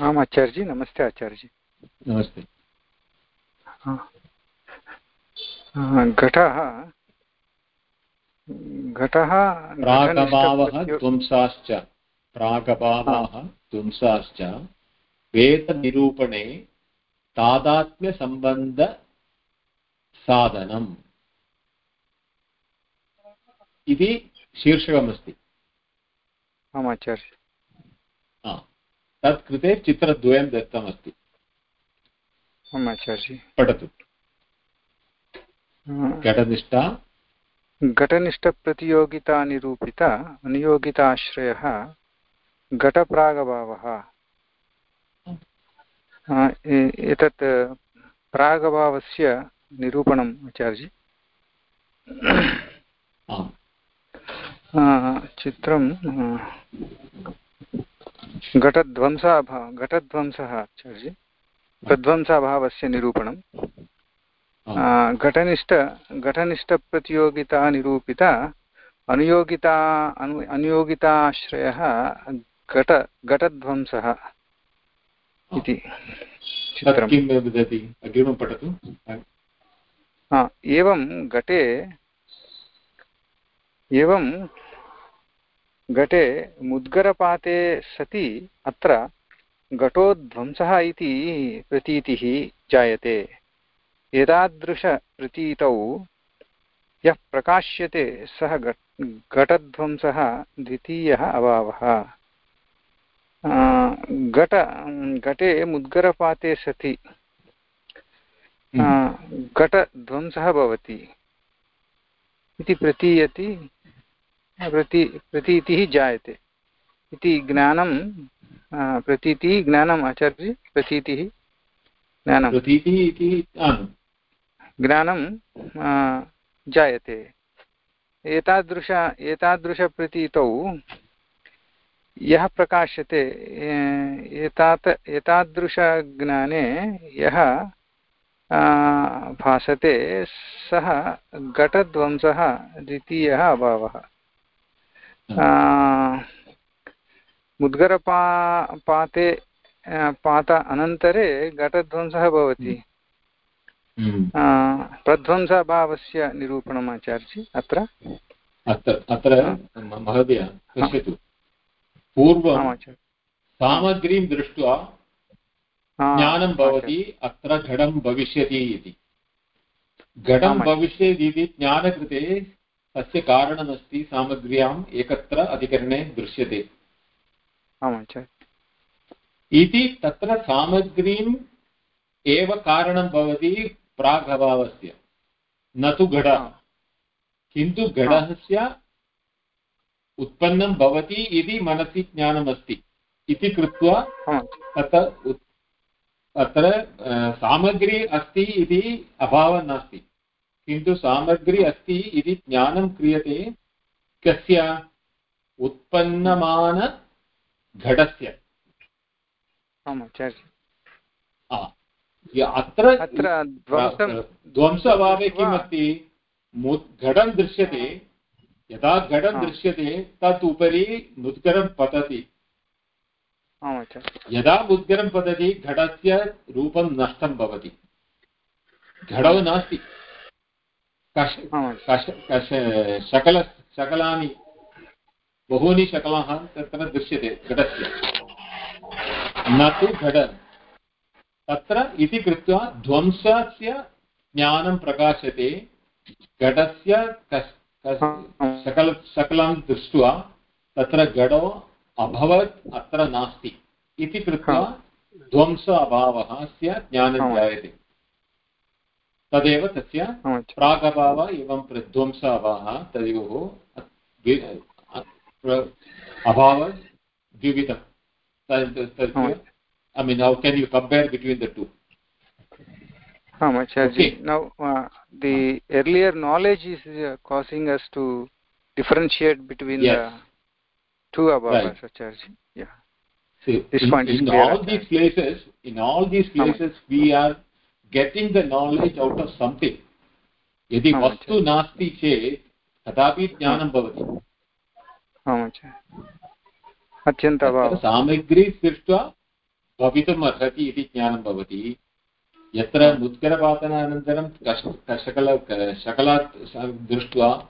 S9: आम् आचार्यजी नमस्ते आचार्यजी
S1: नमस्ते
S9: घटः घटः
S1: प्रागभावः ध्वंसाश्च। प्रागभावाः ध्वंसाश्च। वेदनिरूपणे तादात्म्यसम्बन्धसाधनम्। इति शीर्षकमस्ति।
S9: आम् आचार्य
S1: चित्रद्वयं दत्तमस्ति।
S9: आम् आचार्य
S1: पठतु। घटनिष्ठा।
S9: घटनिष्ठप्रतियोगितानिरूपित अनुयोगिताश्रयः घटप्रागभावः। एतत् प्रागभावस्य निरूपणम् आचार्य चित्रं घटध्वंसाभा घटध्वंसः आचार्य प्रध्वंसाभावस्य निरूपणं घटनिष्ठ घटनिष्ठप्रतियोगिता निरूपित अनुयोगिता अनु अनुयोगिताश्रयः घट घटध्वंसः इति चित्रं
S1: पठतु।
S9: एवं घटे एवं घटे मुद्गरपाते सति अत्र घटोध्वंसः इति प्रतीतिः जायते। एतादृशप्रतीतौ यः प्रकाश्यते सः घटध्वंसः द्वितीयः अभावः। घट घटे मुद्गरपाते सति। घटध्वंसः भवति। इति प्रतीयति प्रती प्रतीतिः जायते। इति ज्ञानं प्रतीतिः ज्ञानम् आचार्य प्रतीतिः ज्ञानं
S1: प्रतीतिः इति
S9: ज्ञानं जायते। एतादृश, एतादृशप्रतीतौ यः प्रकाश्यते एतात्, एतादृशज्ञाने यः भासते, सः घटध्वंसः द्वितीयः अभावः। मुद्गरपा, पाते पात अनन्तरे घटध्वंसः भवति। प्रध्वंसभावस्य निरूपणम् आचार्य अत्र?
S1: अत्र महोदय पश्यतु। पूर्वं सामग्रीं दृष्ट्वा ज्ञानं भवति अत्र घटं भविष्यति इति। घटं भविष्यति इति ज्ञानकृते तस्य कारणमस्ति सामग्र्याम् एकत्र अधिकरणे दृश्यते। इति तत्र सामग्रीम् एव कारणं भवति प्रागभावस्य न तु घटः किन्तु घटस्य उत्पन्नं भवति इति मनसि ज्ञानमस्ति। इति कृत्वा तत्र अत्र सामग्री अस्ति इति अभावः नास्ति। किन्तु सामग्री अस्ति इति ज्ञानं क्रियते कस्य? उत्पन्नमानघटस्य अत्र ध्वंस अभावे किमस्ति? घटं दृश्यते। यदा घटं दृश्यते तत् उपरि मुद्गरं पतति। यदा मुद्गरं पतति घटस्य रूपं नष्टं भवति। घटौ नास्ति। कश कश कश शकल शकलानि बहूनि शकलाः तत्र दृश्यते घटस्य। न तु घट। तत्र इति कृत्वा ध्वंसस्य ज्ञानं प्रकाशते घटस्य सकल सकलं दृष्ट्वा तत्र घटो अभवत् अत्र नास्ति। इति कृत्वा ध्वंस अभावः स्य ज्ञानं जायते। तदेव तस्य प्रागभाव एवं प्रध्वंस अभावः तयोः अभाव द्विविधं। तस्य I mean, how can you compare between the two?
S9: Um, okay. Now, uh, the earlier knowledge is uh, causing us to differentiate between yes. the two abhavas, right. Acharya. Yeah.
S1: See, this in, point is in clear, all these places, in all these places, we are getting the knowledge out of something. यदि वस्तु नास्ति चेत् कदापि ज्ञानं भवति सामग्री सृष्ट्वा भवितुम् अर्हति इति ज्ञानं भवति। यत्र मुद्गरपातनानन्तरं शकल शकलात् दृष्ट्वा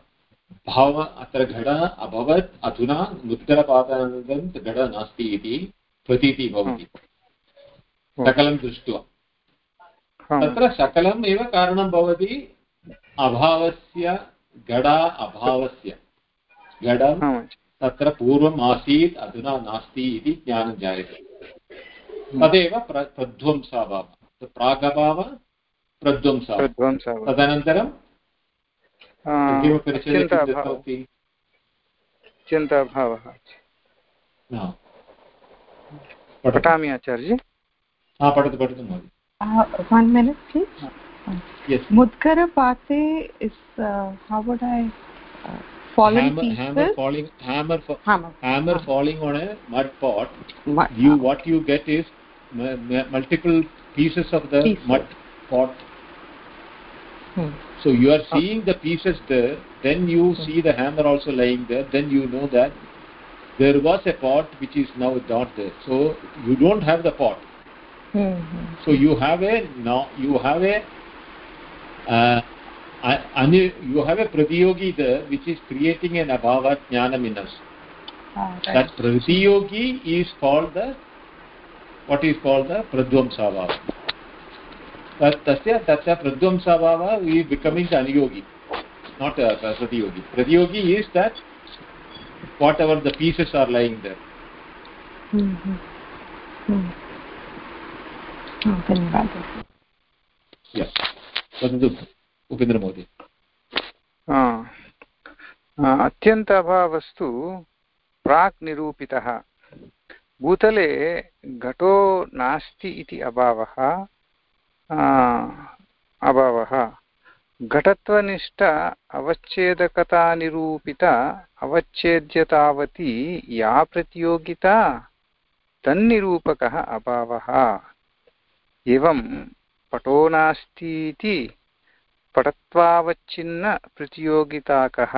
S1: भाव अत्र घटः अभवत् अधुना मुद्गरपातनानन्तरं घटः नास्ति इति प्रतीतिः भवति। शकलं दृष्ट्वा। तत्र शकलम् एव कारणं भवति अभावस्य घटा अभावस्य। घटं तत्र पूर्वम् आसीत् अधुना नास्ति इति ज्ञानं जायते। तदेव प्रध्वंसाभावः प्रागभाव प्रध्वंसः तदनन्तरं
S9: चिन्ताभावः पठामि आचार्य
S1: पठतु पठतु महोदय
S3: one minute please yes mudkara pate is uh, how would i uh, fallen
S1: hammer, hammer falling hammer
S3: hammer,
S1: hammer falling on a mud pot mud, you what you get is multiple pieces of the pieces. mud pot hmm. so you are seeing okay. the pieces there then you hmm. see the hammer also lying there then you know that there was a pot which is now not there so you don't have the pot
S3: hmm.
S1: so you have a now you have a uh, you have a pratyogi there which is creating an abhava jnanam in us
S3: oh, right.
S1: that pratyogi is called the what is called the प्रध्वंसाभाव तस्य तस्य प्रध्वंसाभाव is becoming अनुयोगि not प्रतियोगि प्रतियोगि is that whatever the pieces are लैङ्ग् the
S9: अत्यन्त अभावस्तु प्राक् निरूपितः भूतले घटो नास्ति इति अभावः अभावः घटत्वनिष्ठ अवच्छेदकतानिरूपित अवच्छेद्यतावती या प्रतियोगिता तन्निरूपकः अभावः एवं पटो नास्तीति पटत्वावच्छिन्न प्रतियोगिताकः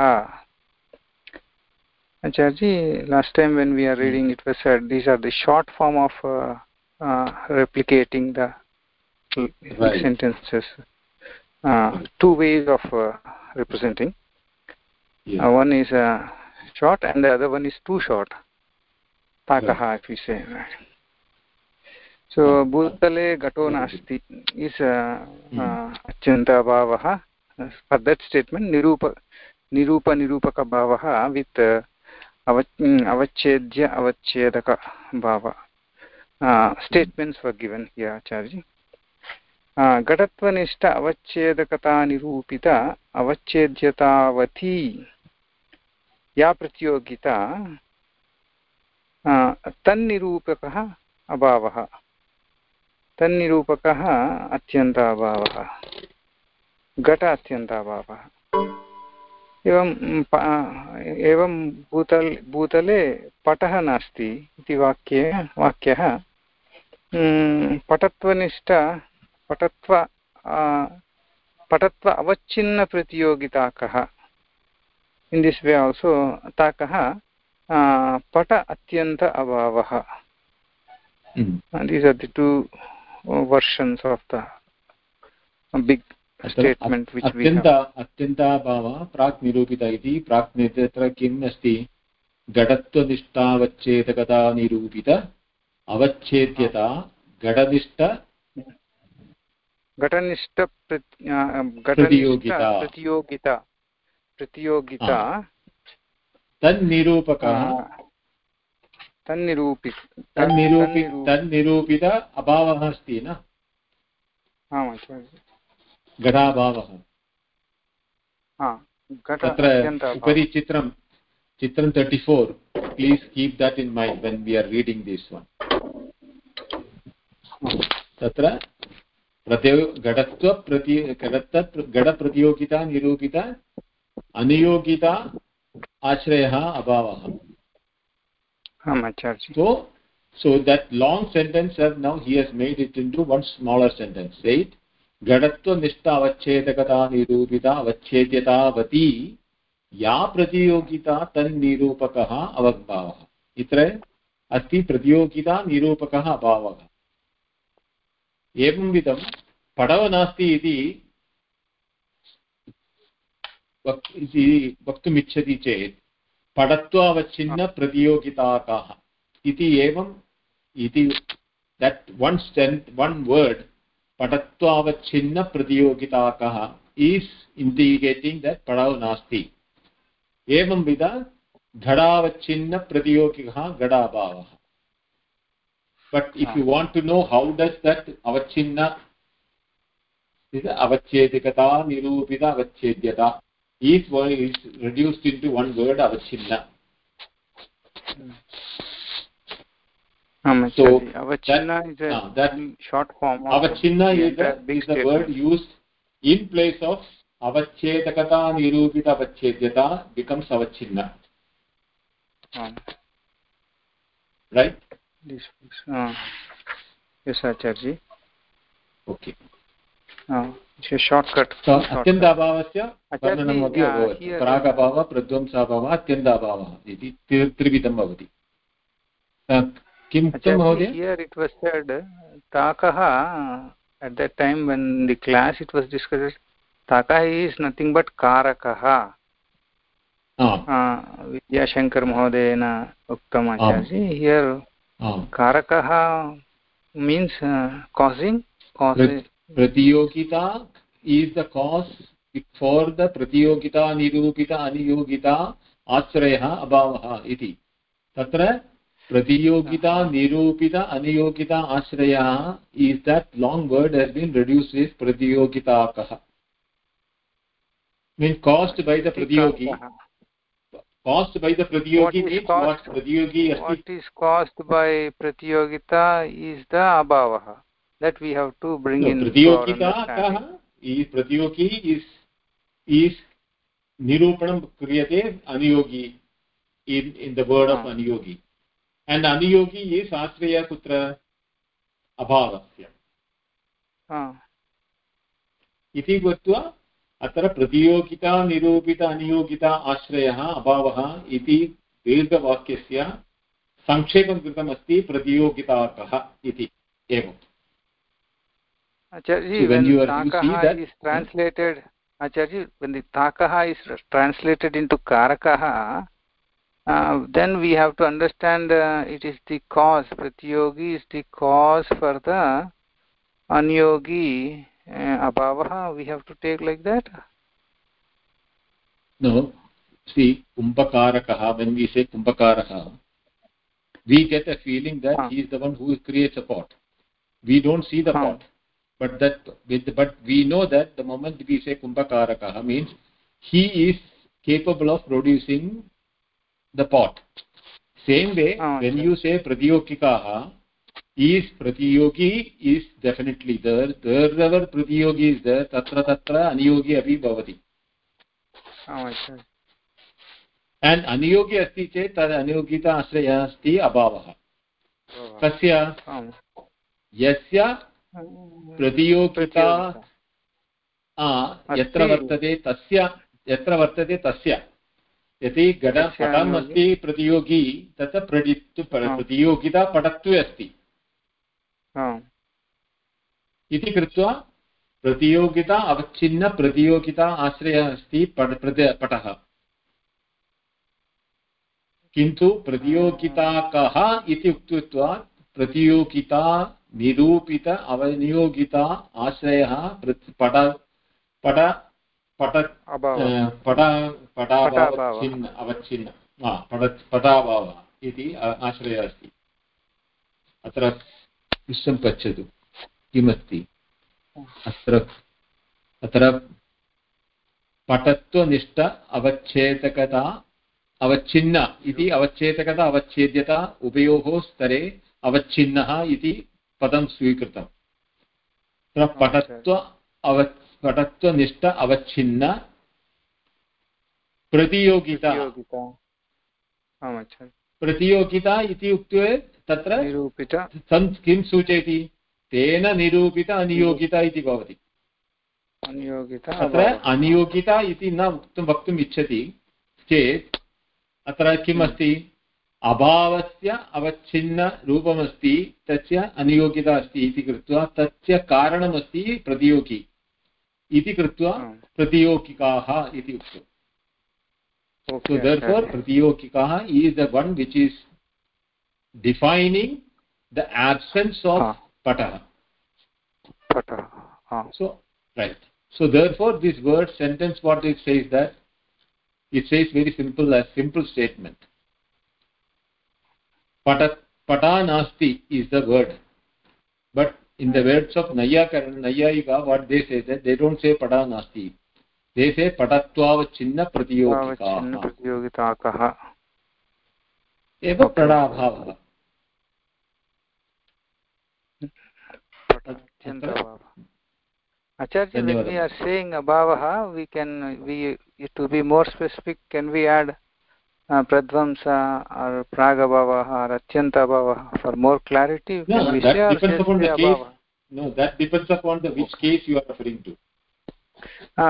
S9: Acharji, last time when we are reading it was said these are the short form of uh, uh, replicating the right. sentences. Uh, two ways of uh, representing. Yeah. Uh, one is uh, short and the other one is too short. Takaha, right. if we say. Right. So, bhutale gato nasti is achanta bhavaha. For that statement, nirupa nirupa nirupaka bhavaha with अव अवच्छेद्य अवच्छेदकभाव statements were given here acharya घटत्वनिष्ठ अवच्छेदकतानिरूपित, अवच्छेद्यतावती, या प्रतियोगिता तन्निरूपकः अभावः। तन्निरूपकः अत्यन्ताभावः। घट अत्यन्ताभावः। एवं एवं भूतल भूतले पटः नास्ति इति वाक्ये वाक्यः। पटत्वनिष्ठ पटत्व पटत्व अवच्छिन्नप्रतियोगिताकः। इन् दिस् वे आल्सो ताकः पट अत्यन्त अभावः। These are the two versions of the big statement which we have
S1: अत्यन्ताभावः प्राक् निरूपित इति प्राक् तत्र किम् अस्ति घटत्वनिष्ठावच्छेदकता निरूपित अवच्छेद्यता घटनिष्ठ
S9: घटनिष्ठ
S1: प्रतियोगिता।
S9: प्रतियोगिता। प्रतियोगिता।
S1: तन्निरूपकः।
S9: तन्निरूपि
S1: तन्निरूपि तन्निरूपित अभावः अस्ति न?
S9: आम् आचार्य
S1: घटाभावः
S9: हा घट
S1: तत्र उपरि चित्रं चित्रं thirty for please keep that in mind when we are reading this one तत्र प्रत्यो घटत्वप्रति घटत्व घटप्रतियोगिता निरूपित अनियोगिता आश्रयः अभावः।
S9: आम् आचार्य।
S1: So so that long sentence has now he has made it into one smaller sentence say it घटत्वनिष्ठ अवच्छेदकता निरूपिता अवच्छेद्यतावती या प्रतियोगिता तन्निरूपकः अवग्भावः। इत्र अस्ति प्रतियोगिता निरूपकः अभावः। एवंविधं पडव नास्ति इति वक् इति वक्तुमिच्छति चेत् पडत्वावच्छिन्नप्रतियोगिताकाः इति एवम् इति दट् वन् स्टेन् वन् वर्ड् पटत्वावच्छिन्नप्रतियोगिताकः ईस् इण्डिकेटिङ्ग् दट् पडौ नास्ति एवंविध घटावच्छिन्नप्रतियोगिकः घटाभावः but if you want to know how does that avachinna is avachedikata nirupita avachedyata each word is reduced into one word avachinna
S9: um,
S1: so
S9: avachinna
S1: that,
S9: is a
S1: uh, that
S9: short form
S1: avachinna is,
S9: the
S1: the, is the word used in place of avachedakata nirupita avachedyata becomes avachinna
S9: um,
S1: right
S9: this uh, yes acharya
S1: okay
S9: uh, a
S1: so अत्यन्ताभावस्य
S9: Acharya,
S1: वर्णनमपि
S9: uh,
S1: अभवत्
S9: here-
S1: प्रागभावः प्रध्वंसाभावः अत्यन्ताभावः इति त्रिविधं भवति
S9: किं
S1: महोदय?
S9: रिक्वेस्टेड् ताकः at
S1: that
S9: Vidyashankar महोदयेन उक्तम् कारकः means causing
S1: प्रतियोगिता is the cause for the प्रतियोगिता निरूपित अनियोगिता आश्रयः अभावः इति। तत्र प्रतियोगिता निरूपित अनियोगिता आश्रया is that long word has been reduce is प्रतियोगिता कह मीन कॉस्ट बाय
S9: द
S1: प्रतियोगी। कॉस्ट बाय
S9: द
S1: प्रतियोगी
S9: प्रतियोगी
S1: व्हाट
S9: इज़ कॉस्ट बाय प्रतियोगिता इज़ द अभाव that we have to bring in
S1: प्रतियोगिता कह प्रतियोगी इज़ इज़ निरूपणं क्रियते अनियोगी in in the word of अनियोगी। And aniyogi is आश्रय कुत्र अभावस्य
S9: Ah,
S1: इति कृत्वा अत्र प्रतियोगिता निरूपित अनियोगिता आश्रयः अभावः इति दीर्घवाक्यस्य संक्षेपं कृतमस्ति प्रतियोगिताकः इति एवम्
S9: Acharya,
S1: So when
S9: when takaha
S1: that-
S9: is translated, Acharya, when the takaha is translated into karakah, uh, then we have to understand uh, it is the cause. Pratyogi is the cause for the anyogi uh, abhavah. We have to take like that.
S1: no see kumbhakarakah when we say kumbhakarakah we get a feeling that
S9: Ah.
S1: he is the one who creates a pot we don't see the
S9: Ah.
S1: pot but that with but we know that the moment we say kumbhakarakah means he is capable of producing the pot same way
S9: Ah,
S1: when
S9: okay.
S1: you say pratyogikaah is pratiyogi is definitely there wherever pratiyogi is there tatra tatra aniyogi api bhavati
S9: Ah, Acharya.
S1: and अनियोगी अस्ति चेत् तद् अनियोगिता आश्रयः अस्ति अभावः कस्य. यस्य प्रतियोगिता। यत्र वर्तते तस्य यत्र वर्तते तस्य यदि
S9: तस्य
S1: पटम्
S9: अनियोगी।
S1: अस्ति प्रतियोगी तत्र प्रडित्तु
S9: आम्.
S1: प्रतियोगिता पटत्वे अस्ति इति कृत्वा प्रतियोगिता अवच्छिन्न प्रतियोगिता आश्रयः अस्ति पटः किन्तु प्रतियोगिता कः इति उक्त्वा प्रतियोगिता निरूपित अवनियोगिता आश्रयः पट पट पट पट पटावच्छिन्न अवच्छिन्न। पट पटाभावः इति आश्रयः अस्ति। अत्र पृष्ठं पश्यतु किमस्ति? अत्र अत्र पटत्वनिष्ठ अवच्छेदकता अवच्छिन्न इति अवच्छेदकता अवच्छेद्यता उभयोः स्तरे अवच्छिन्नः इति पदं स्वीकृतम्। तत्र पटत्व अव पटत्वनिष्ठ अवच्छिन्न। प्रतियोगिता। प्रतियोगिता। इति उक्त्वा तत्र किं सूचयति? तेन निरूपित अनियोगिता इति भवति। अत्र अनियोगिता इति न उक्तं वक्तुम् इच्छति चेत् अत्र किम् अस्ति अभावस्य अवच्छिन्नरूपमस्ति तस्य अनियोगिता अस्ति इति कृत्वा तस्य कारणमस्ति प्रतियोगी। इति कृत्वा प्रतियोगिकाः इति उक्तम् so therefore pratiyogikaah is the one which is defining the absence of ah. patah patah ah. so right so therefore this word sentence what it says that it says very simple as simple statement pata pata nasti is the word but in the words of nayaka nayayika what they say that they don't say pada nasti they say patatvaavachhinna pratiyogikaah
S9: प्रतियोगिताकः
S1: एव प्रणाभावः
S9: Acharya, when we are saying abhavaha, we can, we, to be more specific, can we add uh,
S1: प्रध्वंस और प्राग अभावः और अत्यंत अभावः for more clarity विषय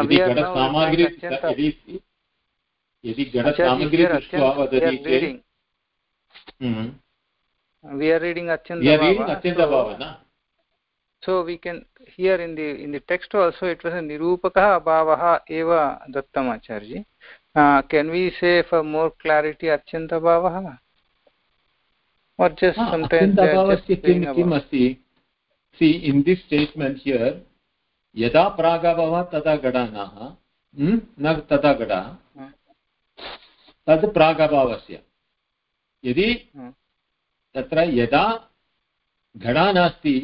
S1: we are now सामग्री यदि यदि गण सामग्री दृष्ट्वा वदति वी
S9: आर रीडिंग अत्यंत अभावः
S1: वी आर रीडिंग अत्यंत अभावः ना?
S9: so we can here in the uh, can we say for more clarity atyanta bhavah or just ah, sometimes
S1: just kim kim asti see in this statement here यदा प्रागभावः तदा घटानाः न तदा घटाः तद् प्रागभावस्य यदि तत्र यदा घटा नास्ति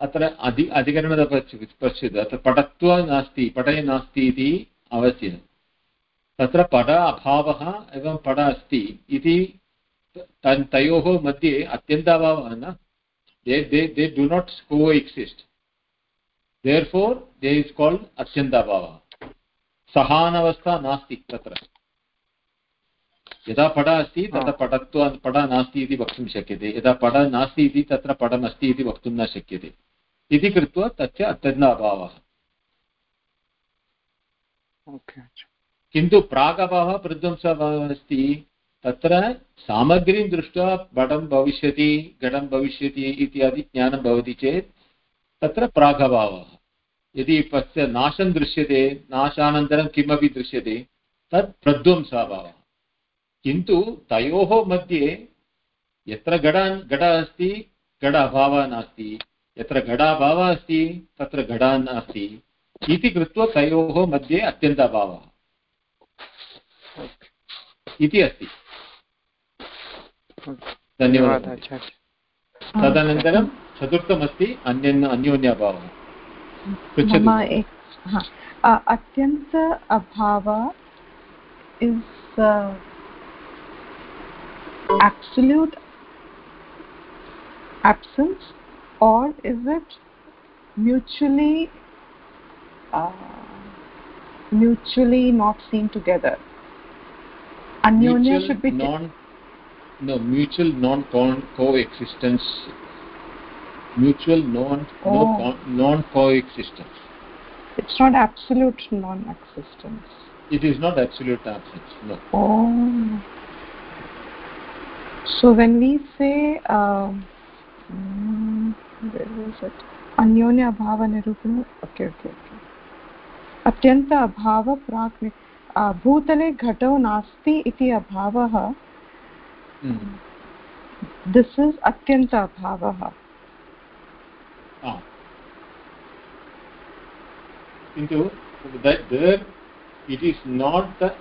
S1: अत्र अधि अधिकरणं पश्यतु अत्र पटत्व नास्ति पटय नास्ति इति अवश्यं। तत्र पट अभावः एवं पट अस्ति इति तयोः मध्ये अत्यन्ताभावः न। They they they do not coexist. Therefore there is called atyanta bhava सहानवस्था नास्ति तत्र। यदा पट अस्ति तदा पटत्व पट नास्ति इति वक्तुं शक्यते। यदा पट नास्ति इति तत्र पटमस्ति इति वक्तुं न शक्यते। इति कृत्वा तस्य अत्यन्ताभावः। किन्तु प्रागभावः प्रध्वंसः अस्ति तत्र सामग्रीं दृष्ट्वा घटं भविष्यति घटं भविष्यति इत्यादि ज्ञानं भवति चेत्, तत्र प्रागभावः यदि तस्य नाशं दृश्यते, नाशानन्तरं किमपि दृश्यते, तत् प्रध्वंसाभावः किन्तु तयोः मध्ये यत्र घट घट अस्ति घट अभावः नास्ति। यत्र घटाभावः अस्ति, तत्र घटा नास्ति। इति कृत्वा तयोः मध्ये अत्यन्ताभावः। इति अस्ति। धन्यवादः। तदनन्तरं चतुर्थमस्ति अन्यन् अन्योन्यभावः।
S3: पृच्छतु। अत्यन्त अभाव is absolute absence or is it mutually uh, mutually not seen together. Anyonya mutual should be
S1: non, no mutual non coexistence. Mutual non oh. no non coexistence.
S3: It's not absolute non-existence.
S1: It is not absolute absence. No.
S3: Oh. So when we say, uh, mm, where is it? Anyonya Bhava Nirupana. Okay, okay. अत्यन्त अभाव प्राक् भूतले घटो नास्ति इति अभावः is atyanta bhavah
S1: ah into that there it is not the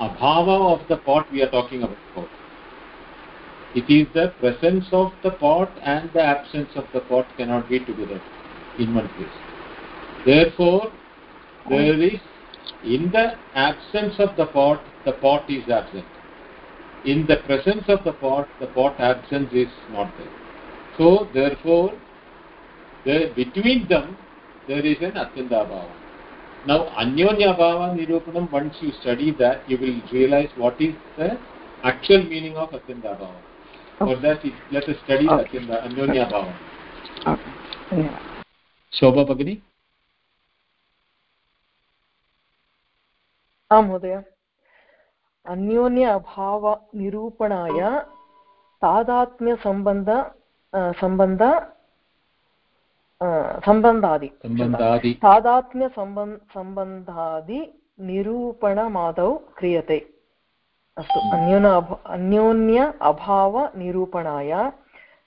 S1: abhava of the pot we are talking about it is the presence of the pot and the absence of the pot cannot be together in one place therefore there is in the absence of the pot the pot is absent. In the presence of the pot the pot absence is not there. So therefore there between them there is an atyanta bhava now anyonya bhava nirupanam once you study that you will realize what is the actual meaning of atyanta bhava for that let us study okay. atyanta anyonya bhava okay. Yeah. shobha bagini
S11: आं महोदय अन्योन्य अभावनिरूपणाय तादात्म्यसम्बन्ध सम्बन्ध सम्बन्धादि तादात्म्यसम्बन् सम्बन्धादिनिरूपणमादौ क्रियते अस्तु अन्योन अन्योन्य अभावनिरूपणाय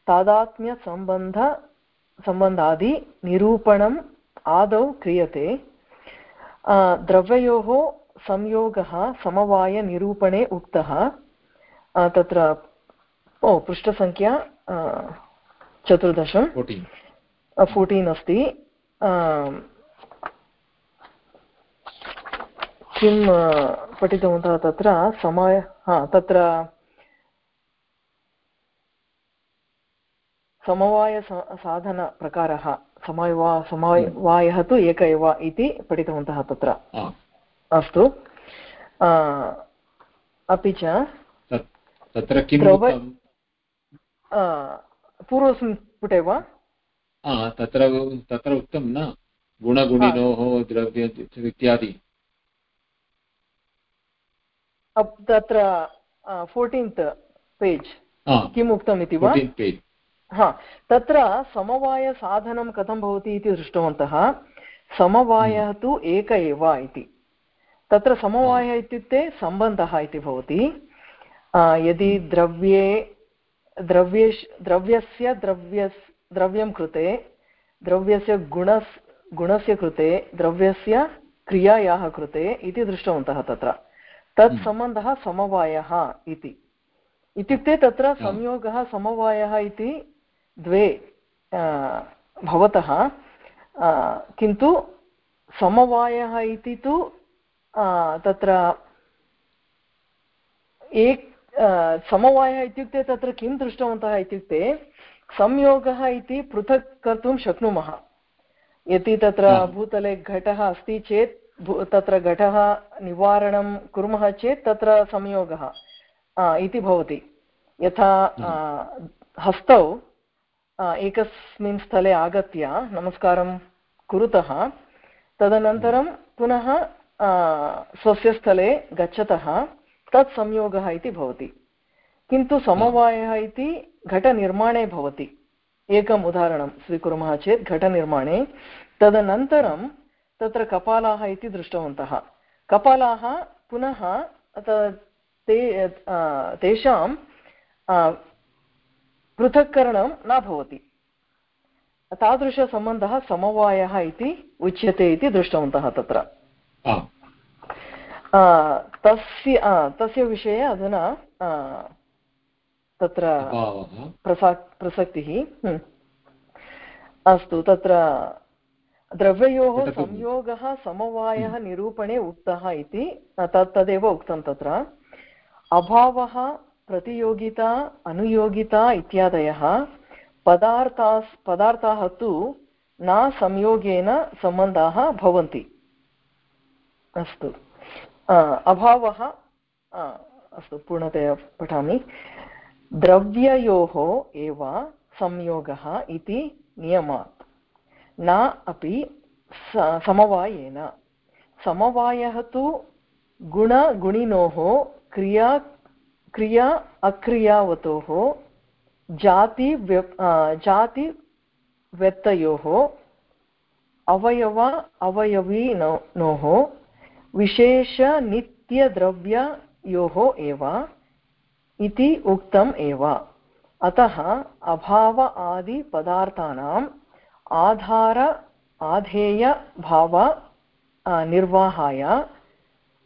S11: तादात्म्यसम्बन्ध सम्बन्धादिनिरूपणम् आदौ क्रियते द्रव्ययोः संयोगः समवायनिरूपणे उक्तः तत्र ओ पृष्ठसङ्ख्या चतुर्दशं। फोर्टीन् अस्ति। किं पठितवन्तः तत्र? समय हा तत्र समवायसाधनप्रकारः समयवा समवायः तु एक एव इति पठितवन्तः तत्र। अस्तु। अपि च
S1: तत्र किं
S11: पूर्वस्मिन् पुटे वा?
S1: तत्र तत्र उक्तं न? गुणगुणिनोः द्रव्य इत्यादि।
S11: तत्र फोर्टीन्त् पेज् किम् उक्तम् इति वा? हा। तत्र समवायसाधनं कथं भवति इति दृष्टवन्तः। समवायः तु एक एव इति। तत्र समवायः इत्युक्ते सम्बन्धः इति भवति। यदि द्रव्ये द्रव्ये द्रव्यस्य द्रव्यस् द्रव्यं कृते द्रव्यस्य गुणस् गुणस्य कृते द्रव्यस्य क्रियायाः कृते इति दृष्टवन्तः तत्र। तत् हम्म। सम्बन्धः समवायः इति। इत्युक्ते तत्र संयोगः समवायः इति द्वे भवतः। किन्तु समवायः इति तु तत्र एक समवायः इत्युक्ते तत्र किं दृष्टवन्तः इत्युक्ते संयोगः इति पृथक् कर्तुं शक्नुमः। यदि तत्र भूतले घटः अस्ति चेत् तत्र घटः निवारणं कुर्मः चेत् तत्र संयोगः इति भवति। यथा हस्तौ एकस्मिन् स्थले आगत्य नमस्कारं कुरुतः तदनन्तरं पुनः स्वस्य स्थले गच्छतः तत् संयोगः इति भवति किन्तु समवायः इति घटनिर्माणे भवति एकम् उदाहरणं स्वीकुर्मः चेत् घटनिर्माणे तदनन्तरं तत्र कपालाः इति दृष्टवन्तः कपालाः पुनः ते तेषां पृथक्करणं न भवति तादृशसम्बन्धः समवायः इति उच्यते इति दृष्टवन्तः तत्र तस्य तस्य विषये अधुना तत्र प्रसा प्रसक्तिः। अस्तु तत्र द्रव्ययोः संयोगः समवायः। निरूपणे उक्तः इति तत् तदेव उक्तं तत्र अभावः प्रतियोगिता अनुयोगिता इत्यादयः पदार्थास् पदार्थाः तु न संयोगेन सम्बन्धाः भवन्ति अस्तु। अभावः अस्तु, पूर्णतया पठामि। द्रव्ययोः एव संयोगः इति नियमात्। न अपि समवायेन। समवायः तु गुणगुणिनोः, क्रिया क्रिया अक्रियावतोः, जाति जातिव्यक्तयोः अवयव, अवयविनोः विशेषनित्यद्रव्ययोः एव इति उक्तम् एव। अतः अभाव आदिपदार्थानाम् आधार आधेयभाव निर्वाहाय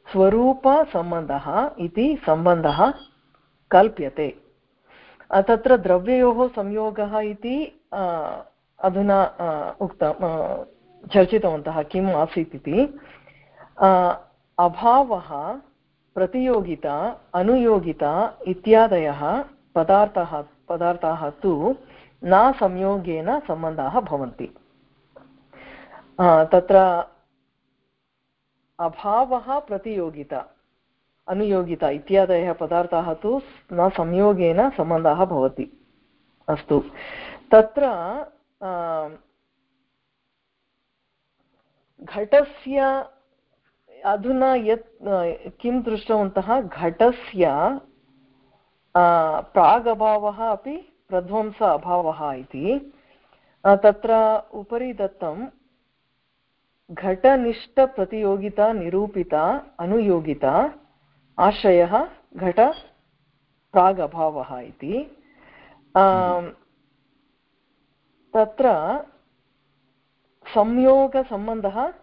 S11: स्वरूपसम्बन्धः इति सम्बन्धः कल्प्यते। तत्र द्रव्ययोः संयोगः इति अधुना उक्त चर्चितवन्तः किम् आसीत् इति। अभावः, प्रतियोगिता, अनुयोगिता इत्यादयः पदार्थाः पदार्थाः तु न संयोगेन सम्बन्धाः भवन्ति। तत्र अभावः, प्रतियोगिता, अनुयोगिता इत्यादयः पदार्थाः तु न संयोगेन सम्बन्धः भवति। अस्तु। तत्र घटस्य अधुना यत् किं दृष्टवन्तः, घटस्य प्रागभावः अपि प्रध्वंस अभावः इति। तत्र उपरि दत्तं, घटनिष्ठप्रतियोगिता, निरूपिता, अनुयोगिता, आश्रयः, घट, प्रागभावः इति। तत्र संयोगसम्बन्धः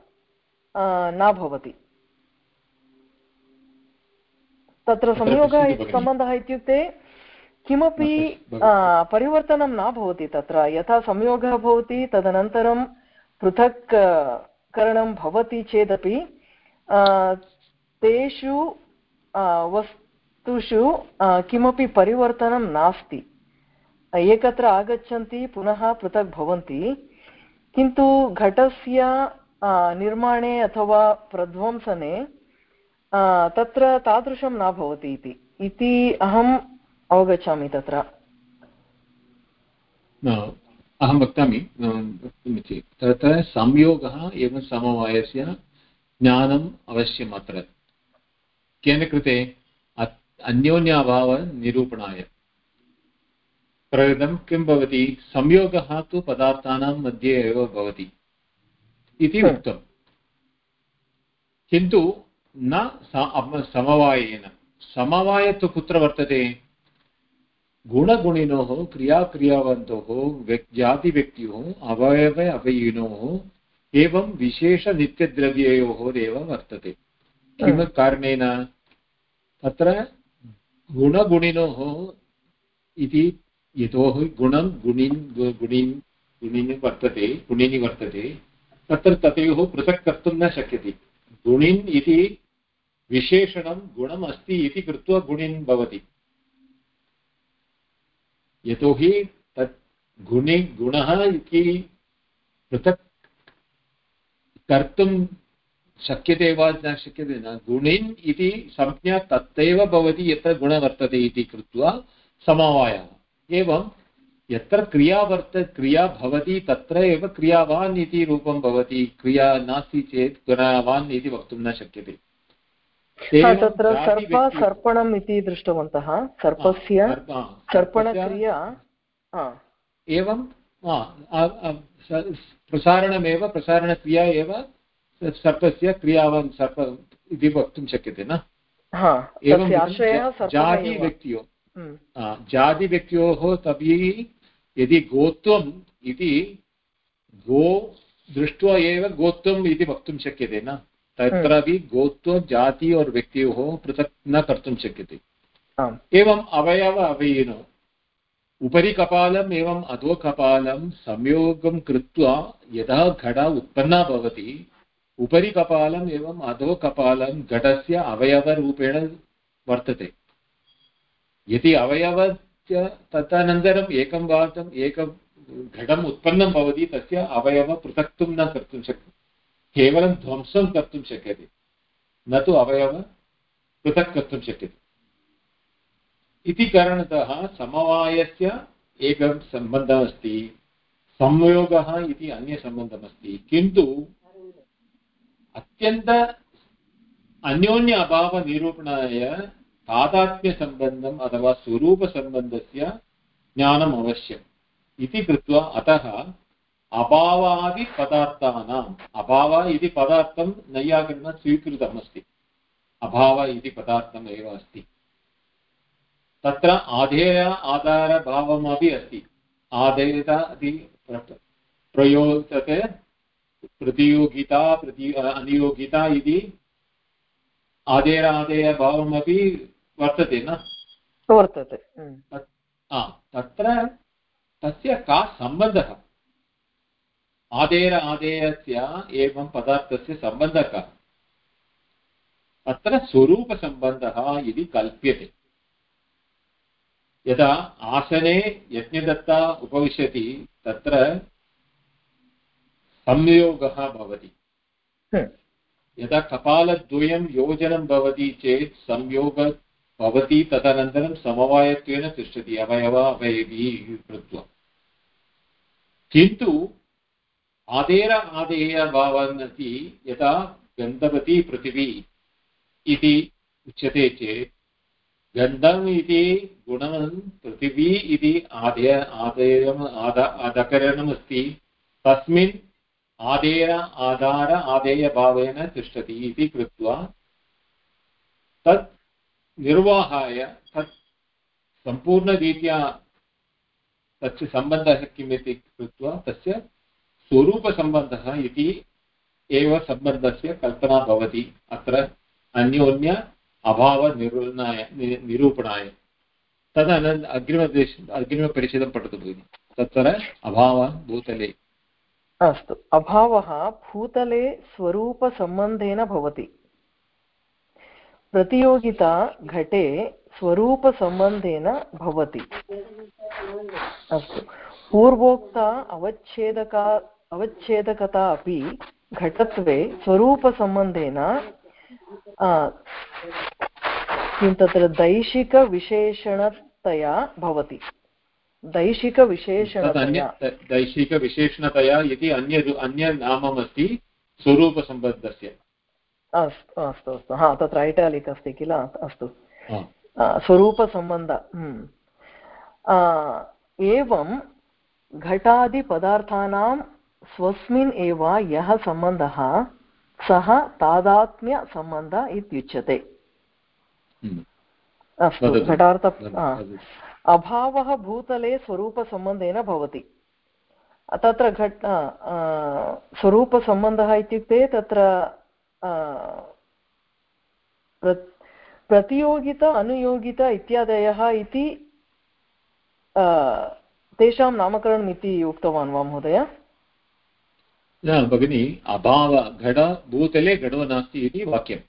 S11: न भवति। तत्र संयोगः इति सम्बन्धः इत्युक्ते किमपि परिवर्तनं न भवति तत्र यथा संयोगः भवति तदनन्तरं पृथक् करणं भवति चेदपि तेषु वस्तुषु किमपि परिवर्तनं नास्ति एकत्र आगच्छन्ति पुनः पृथक् भवन्ति किन्तु घटस्य निर्माणे अथवा प्रध्वंसने तत्र तादृशं न भवति इति। इति अहम् अवगच्छामि तत्र।
S1: अहं वक्तामि तत्र संयोगः एवं समवायस्य ज्ञानम् अवश्यम् अत्र। केन कृते? अन्योन्याभावनिरूपणाय प्रकृतं किं भवति? संयोगः तु पदार्थानां मध्ये एव भवति। इति उक्तम् किन्तु न समवायेन। समवाय तु कुत्र वर्तते? गुणगुणिनोः, क्रियाक्रियावन्तोः जातिव्यक्त्योः, अवयव अवयिनोः, एवं विशेषनित्यद्रव्ययोः एव वर्तते। किं कारणेन? तत्र गुणगुणिनोः इति यतोहि गुणं गुणिन् गुणिन्, गुणिनि वर्तते गुणिनि वर्तते। तत्र ततयोः पृथक् कर्तुं न शक्यते। गुणिन् इति विशेषणं गुणम् अस्ति इति कृत्वा गुणिन् भवति। यतोहि तत् गुणि गुणः इति पृथक् कर्तुं शक्यते वा न शक्यते न, गुणिन् इति संज्ञा तत्रैव भवति, यत्र गुणः वर्तते इति कृत्वा समवायः एवं यत्र क्रिया वर्त क्रिया भवति तत्र एव क्रियावान् इति रूपं भवति। क्रिया नास्ति चेत् क्रियावान् इति वक्तुं न शक्यते।
S11: तत्र सर्प सर्पणम् इति दृष्टवन्तः। सर्पस्य सर्पणक्रिया
S1: एवं प्रसारणमेव प्रसारणक्रिया एव सर्पस्य क्रियावान् सर्प इति वक्तुं शक्यते न?
S11: एवं
S1: जातिव्यक्त्यो। जातिव्यक्त्योः तभी यदि गोत्वम् इति गो दृष्ट्वा एव गोत्वम् इति वक्तुं शक्यते न? तत्रापि गोत्व जाति और व्यक्त्योः पृथक् न कर्तुं शक्यते। एवं अवयव अवयिनो। उपरि कपालम् एवं अधोकपालं संयोगं कृत्वा यदा घट उत्पन्ना भवति उपरि कपालम् एवम् अधोकपालं घटस्य अवयवरूपेण वर्तते। यदि अवयवस्य तदनन्तरम् एकं वादम् एकं घटम् उत्पन्नं भवति, तस्य अवयव पृथक्तुं न कर्तुं शक्यते केवलं ध्वंसं कर्तुं शक्यते। न तु अवयव पृथक् कर्तुं शक्यते। इति कारणतः समवायस्य एकं सम्बन्धः अस्ति संयोगः इति अन्यसम्बन्धमस्ति। किन्तु अत्यन्त अन्योन्य अभावनिरूपणाय तादात्म्यसम्बन्धम् अथवा स्वरूपसम्बन्धस्य ज्ञानम् अवश्यम् इति कृत्वा अतः अभावादिपदार्थानाम् अभाव इति पदार्थं नैयाकरणेन स्वीकृतमस्ति अभाव इति पदार्थम् एव अस्ति तत्र आधेय आधारभावमपि अस्ति आधेयता इति प्रयोजते प्रतियोगिता प्रति अनियोगिता इति आधेय आधेयभावमपि वर्तते न?
S11: वर्तते
S1: तत्र तस्य का सम्बन्धः? आदेर आदेयस्य एवं पदार्थस्य सम्बन्धः। कः अत्र स्वरूपसम्बन्धः इति कल्प्यते। यदा आसने यज्ञदत्ता उपविशति तत्र संयोगः भवति। यदा कपालद्वयं योजनं भवति चेत् संयोग भवति तदनन्तरं समवायत्वेन तिष्ठति अवयव अवयवी कृत्वा। किन्तु आदेर आदेयभावन् इति यदा गन्धवती पृथिवी इति उच्यते चेत्, गन्धम् इति गुणं पृथिवी इति आदेय, आदेयम् आद, आदकरणमस्ति, तस्मिन् आदेय आधार आदेयभावेन तिष्ठति इति कृत्वा तत् निर्वाहाय तत् सम्पूर्णरीत्या तस्य सम्बन्धः किम् इति कृत्वा तस्य स्वरूपसम्बन्धः इति एव सम्बन्धस्य कल्पना भवति। अत्र अन्योन्य अभावनिरूपणाय निरूपणाय। तदनन् अग्रिमदेश अग्रिमपरिच्छेदं पठतु भगिनि। तत्र अभावः, भूतले।
S11: अस्तु। अभावः भूतले स्वरूपसम्बन्धेन भवति। प्रतियोगिता घटे स्वरूपसम्बन्धेन भवति। अस्तु। पूर्वोक्ता अवच्छेदका, अवच्छेदकता अपि घटत्वे स्वरूपसम्बन्धेन किं तत्र दैशिकविशेषणतया भवति। दैशिकविशेषणतया।
S1: दैशिकविशेषणतया इति अन्य अन्यनाममस्ति स्वरूपसम्बन्धस्य
S11: अस्तु अस्तु अस्तु. हा तत्र ऐटालिक् अस्ति किल? अस्तु. स्वरूपसम्बन्ध हम्म। एवं घटादिपदार्थानां स्वस्मिन् एव यः सम्बन्धः सः तादात्म्यसम्बन्ध इत्युच्यते.
S1: हम्म।
S11: अस्तु घटार्थ अभावः भूतले स्वरूपसम्बन्धेन भवति. तत्र घट स्वरूपसम्बन्धः इत्युक्ते तत्र प्रतियोगिता अनुयोगिता इत्यादयः इति तेषां नामकरणम् इति उक्तवान् वा महोदय
S1: न भगिनि अभाव घट भूतले घटो नास्ति इति वाक्यं।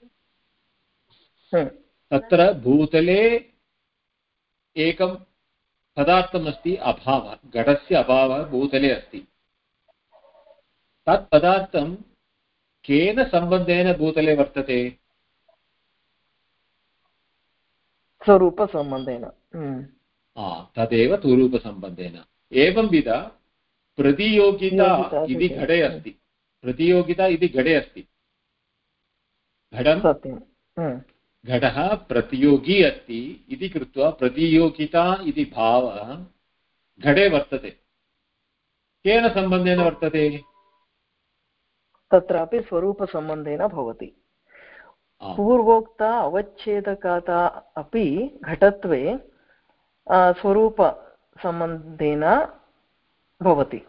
S1: तत्र भूतले एकं पदार्थमस्ति अभावः घटस्य अभावः भूतले अस्ति तत् पदार्थं केन सम्बन्धेन भूतले वर्तते
S11: स्वरूपसम्बन्धेन हम्म।
S1: तदेव स्वरूपसम्बन्धेन एवंविध प्रतियोगिता इति घटे अस्ति प्रतियोगिता इति घटे अस्ति घटं
S11: हम्म।
S1: घटः प्रतियोगी अस्ति इति कृत्वा प्रतियोगिता इति भावः घटे वर्तते केन सम्बन्धेन वर्तते
S11: तत्रापि स्वरूपसम्बन्धेन भवति। पूर्वोक्ता अवच्छेदकता अपि घटत्वे स्वरूपसम्बन्धेन भवति।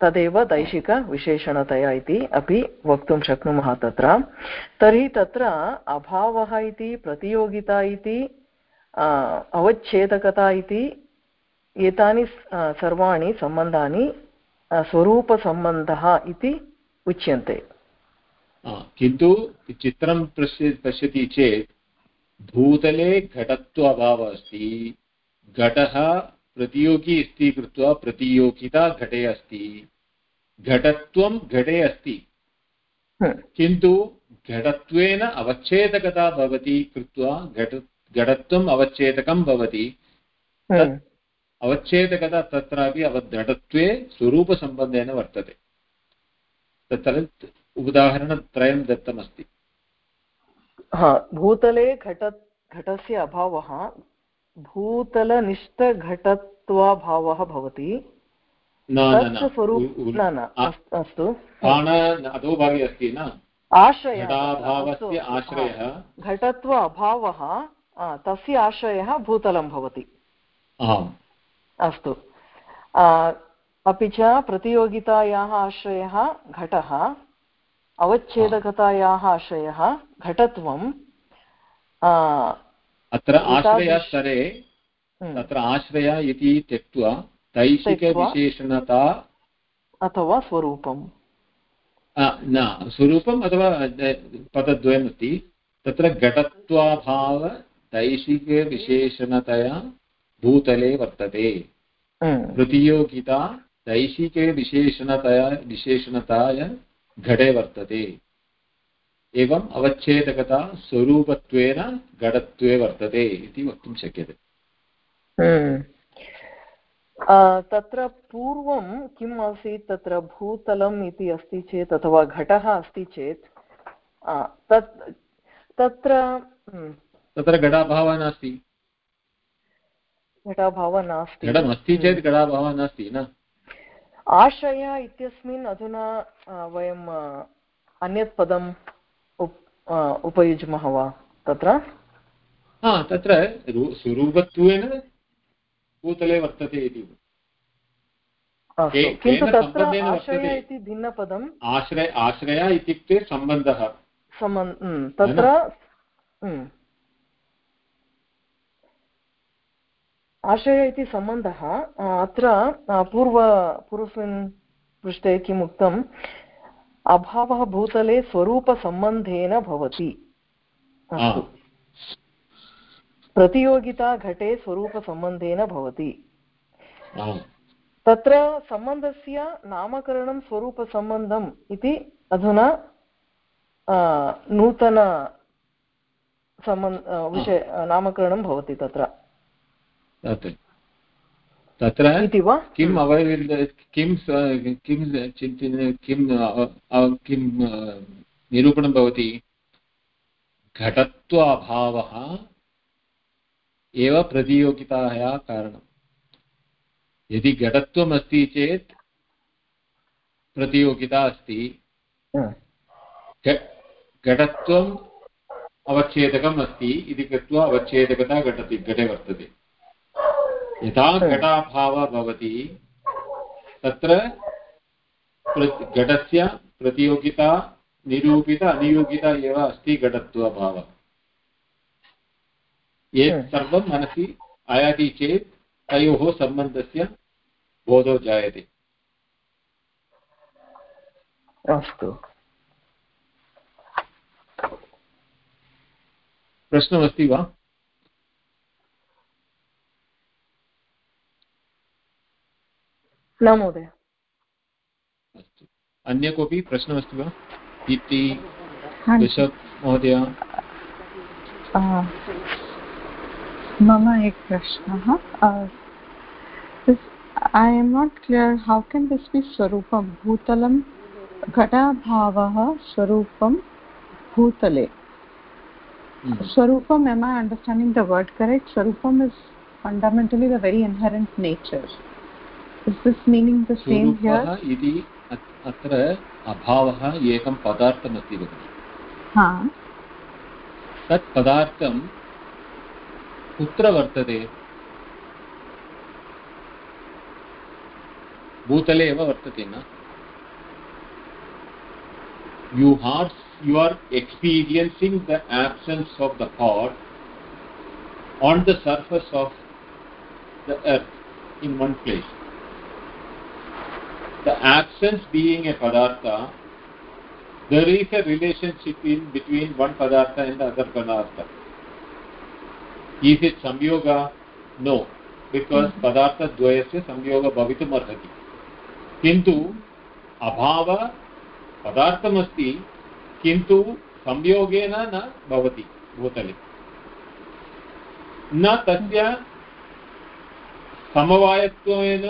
S11: तदेव दैशिकविशेषणतया इति अपि वक्तुं शक्नुमः तत्र। तर्हि तत्र अभावः इति प्रतियोगिता इति अवच्छेदकता इति एतानि सर्वाणि सम्बन्धानि स्वरूपसम्बन्धः इति उच्यन्ते
S1: किन्तु चित्रं पश्य पश्यति चेत् भूतले घटत्व अभावः अस्ति घटः प्रतियोगी अस्ति कृत्वा प्रतियोगिता घटे अस्ति घटत्वं घटे अस्ति
S11: हम्म।
S1: किन्तु घटत्वेन अवच्छेदकता भवति कृत्वा घट घटत्वम् अवच्छेदकं भवति
S11: हम्म।
S1: अवच्छेदकता तत्रापि अवघटत्वे स्वरूपसम्बन्धेन वर्तते तत्र उदाहरणत्रयं दत्तमस्ति।
S11: हा भूतले घट घटस्य अभावः भूतलनिष्ठघटत्वाभावः भवति। स्वरूप न न अस्तु
S1: अधोभागे अस्ति न?
S11: आश्रयः
S1: आश्रयः।
S11: घटत्व अभावः तस्य आश्रयः भूतलं भवति। अस्तु। अपि च प्रतियोगितायाः आश्रयः घटः अवच्छेदकतायाः आश्रयः घटत्वं
S1: अत्र आश्रयस्तरे तत्र आश्रय इति त्यक्त्वा दैशिकविशेषणता
S11: अथवा स्वरूपं
S1: न स्वरूपम् अथवा पदद्वयमस्ति। तत्र घटत्वाभाव दैशिकविशेषणतया भूतले वर्तते। प्रतियोगिता दैशिकविशेषणतया विशेषणताय घटे वर्तते। एवम् अवच्छेदकता स्वरूपत्वेन घटत्वे वर्तते इति वक्तुं शक्यते।
S11: तत्र पूर्वं किम् आसीत् तत्र भूतलम् इति अस्ति चेत् अथवा घटः अस्ति चेत् तत् तत्र
S1: तत्र घटाभावः नास्ति।
S11: घटाभावः नास्ति।
S1: घटमस्ति चेत् घटाभावः नास्ति न?
S11: आश्रय इत्यस्मिन् अधुना वयम् अन्यत् पदम् उप उपयुज्मः वा? तत्र?
S1: हा तत्र स्वरूपत्वेन भूतले वर्तते इति।
S11: किन्तु तत्र आश्रय इति भिन्नपदम्।
S1: आश्रय आश्रय इत्युक्ते सम्बन्धः।
S11: तत्र आश्रय इति सम्बन्धः अत्र पूर्व पूर्वस्मिन् पृष्ठे किम् उक्तम्? अभावः भूतले स्वरूपसम्बन्धेन भवति। प्रतियोगिता घटे स्वरूपसम्बन्धेन भवति। तत्र सम्बन्धस्य नामकरणं स्वरूपसम्बन्धम् इति अधुना नूतन सम्बन्ध विषय नामकरणं भवति तत्र।
S1: तत्र
S11: इति वा?
S1: किम् अवैर् किं किं चिन्तन किं किं निरूपणं भवति? घटत्वाभावः एव प्रतियोगितायाः कारणं यदि घटत्वम् अस्ति चेत् प्रतियोगिता अस्ति। घटत्वम् अवच्छेदकम् अस्ति। इति कृत्वा अवच्छेदकता घटति घटे वर्तते। यथा घटाभावः भवति तत्र घटस्य प्रतियोगिता निरूपित अनियोगिता एव अस्ति घटत्वाभावः। एतत् सर्वं मनसि आयाति चेत् तयोः सम्बन्धस्य बोधो जायते।
S11: अस्तु।
S1: प्रश्नमस्ति वा?
S11: न महोदय।
S1: अस्तु। अन्य कोऽपि प्रश्नमस्ति वा? इति महोदय।
S3: मम एक प्रश्नः। I am not clear how can this be स्वरूपं? भूतलं घटाभावः स्वरूपं भूतले। स्वरूपम् am I understanding the word correct स्वरूपम् is fundamentally the very inherent nature is this meaning the same here
S1: इति अत्र अभावः एकं पदार्थमस्ति भगिनि
S3: हा
S1: तत् पदार्थं कुत्र वर्तते भूतले एव वर्तते न you are you are experiencing the absence of the pot on the surface of the earth in one place the absence being a padartha, there is a relationship in between one padartha and the other padartha. Is it samyoga? No, because mm-hmm. padartha dvayasya samyoga bhavitum arhati. किन्तु अभाव पदार्थमस्ति किन्तु संयोगेन न भवति भूतले न तस्य समवायत्वेन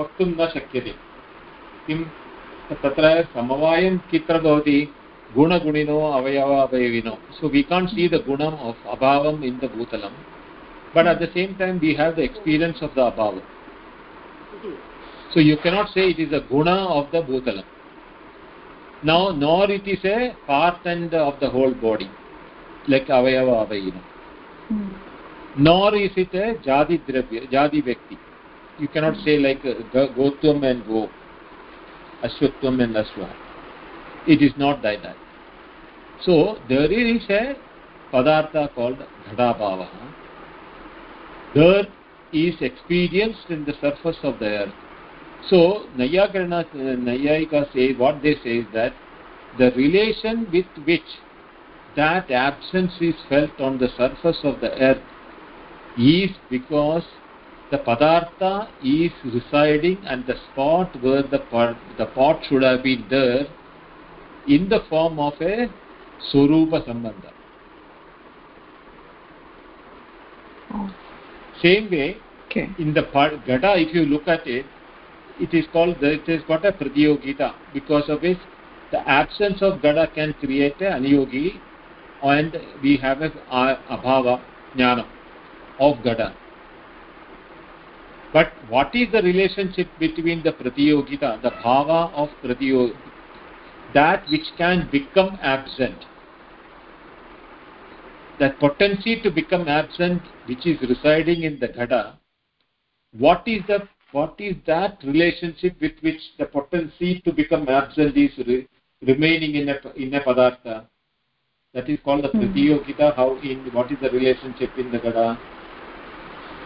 S1: वक्तुं न शक्यते किं तत्र समवायं कुत्र भवति? गुणगुणिनो अवयव अवयविनो so we can see the गुणम् of अभावम् इन् द भूतलं but at the same time we have the experience of the अभाव so you cannot say it is a गुण आफ् द भूतलं now nor it is a part and of the whole body like अवयव अवयिनो nor is it a जाति द्रव्य you cannot say like गोत्वम् and गो ashwatvam and ashwa. It is not like that. So there is a padartha called ghadabhava. There is experienced in the surface of the earth. So nayakarana nayayika say what they say is that the relation with which that absence is felt on the surface of the earth is because the padartha is residing and the spot where the pot, the pot should have been there in the form of a swarupa sambandha
S3: Oh.
S1: same way
S3: Okay.
S1: in the gada if you look at it it is called it is got a pratyogita because of which the absence of gada can create a aniyogi and we have a abhava jnana of gada but what is the relationship between the pratyogita the bhava of pratyogita? That which can become absent. That potency to become absent which is residing in the gada what is the what is that relationship with which the potency to become absent is re, remaining in a in a padartha? That is called the
S3: Hmm.
S1: pratyogita how in what is the relationship in the gada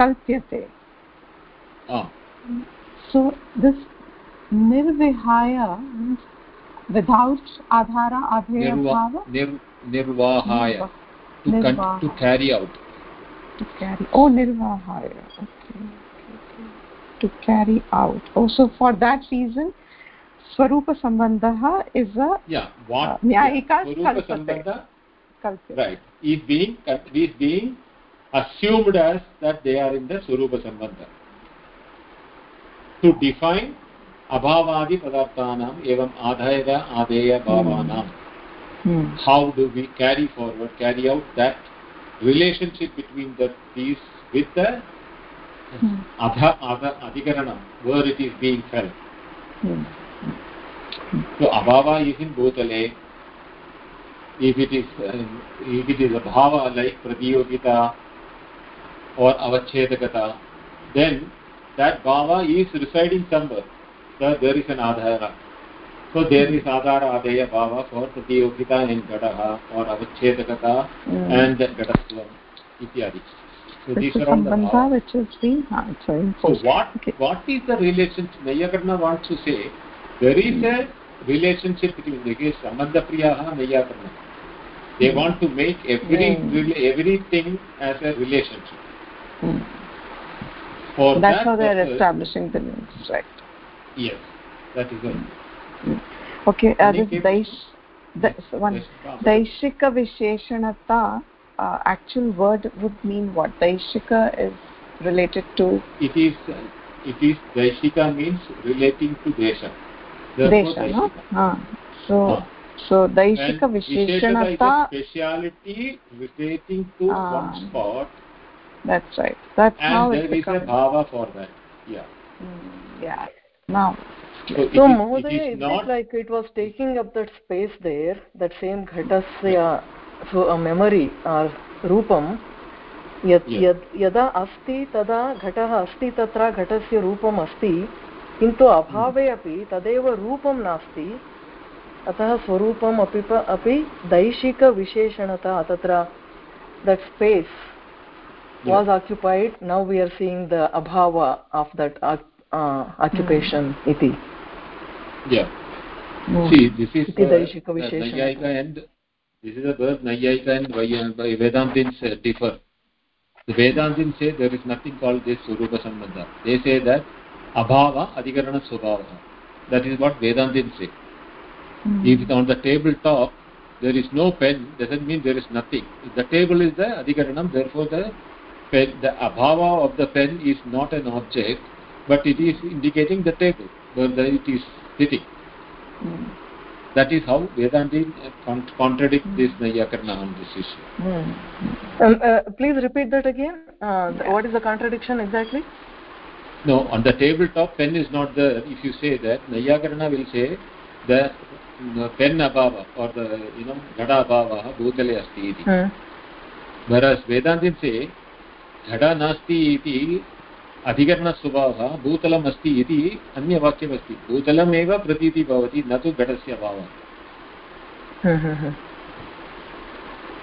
S3: कल्प्यते
S1: ah
S3: so this nirvihaya means without adhara adheya
S1: nirva
S3: bhava
S1: nir, nirvahaya to, con,
S3: Nirvahaya.
S1: to carry out
S3: to carry oh nirvahaya okay. to carry out also for that reason swarupa sambandha is a
S1: yeah what
S3: Uh, nyayika
S1: yeah, swarupa sambandha right is being is being assumed as that they are in the swarupa sambandha to define abhavadi padarthanam evam adhaya adeya bhavanam
S3: hmm.
S1: how do we carry forward carry out that relationship between the these with the
S3: Hmm.
S1: adha adha adhikaranam where it is being felt
S3: Hmm.
S1: so abhava is in bhutale if it is uh, if it is a bhava like pratiyogita or avachedakata then that bhava is residing somewhere so there is an adhara so there is adhara adeya bhava for pratiyogita and gadaha or avachedakata
S3: Hmm.
S1: and gadatvam ityadi so
S3: this
S1: these are all the bhavas.
S3: which is being ah, it's
S1: So what
S3: Okay.
S1: what is the relationship? Nayakarna wants to say there is a relationship between the Sambandha Priyaha Nayakarna. They want to make every
S3: Mm.
S1: rela- everything as a relationship.
S3: Hmm.
S1: For
S3: that's
S1: that
S3: how they're establishing the links right
S1: Yes, that is it.
S3: okay uh, this daish the, one daishika visheshanata uh, actual word would mean what daishika is related to
S1: It is uh, it is Daishika means relating to Desha. Therefore,
S3: desha no
S1: Daishika.
S3: ah so
S1: Ah.
S3: so daishika
S1: And Visheshana is
S3: visheshanata
S1: a speciality relating to
S3: Ah.
S1: one spot
S3: that's right that's and how
S1: and
S3: it
S1: there is a bhava for that. Yeah.
S3: Mm, yeah now
S1: So, it
S11: so
S1: is-
S11: Mahodaya,
S1: it
S11: is
S1: is not
S11: it like it was taking up that space there, that same ghatasya, so a memory or रूपं यत्
S1: Yes.
S11: यद् यदा अस्ति तदा घटः अस्ति तत्र घटस्य रूपम् अस्ति किन्तु अभावे अपि तदेव रूपं नास्ति अतः स्वरूपम् अपि अपि दैशिकविशेषणता तत्र that space was occupied now we are seeing the abhava of that uh, uh, occupation iti
S1: Yeah.
S3: Mm.
S1: See, this is
S11: Iti Daishika
S1: the Nayayika and this is where Nayayika and Vay- Vay- Vedantins uh, differ. The Vedantins say there is nothing called this Surupa Sambandha. They say that Abhava Adhikarana Swabhava. That is what Vedantins say.
S3: Mm.
S1: If on the table top there is no pen, doesn't mean there is nothing. If the table is there, Adhikaranam, therefore the pen, the abhava of the pen is not an object, but it is indicating the table where the, it is sitting.
S11: Mm.
S1: That is how Vedanti con contradict mm. this Naiyakarna on this issue.
S11: Mm. Um, uh, please repeat that again. Uh, what is the contradiction exactly?
S1: No, on the tabletop, pen is not there. If you say that, Naiyakarna will say the pen abhava or the you know gada abhava bhutale asti iti. Hmm. Whereas Vedantin say घट नास्ति इति अधिकरणस्वभावः भूतलम् अस्ति इति अन्यवाक्यमस्ति। भूतलमेव प्रतीतिः भवति न तु घटस्य अभावः।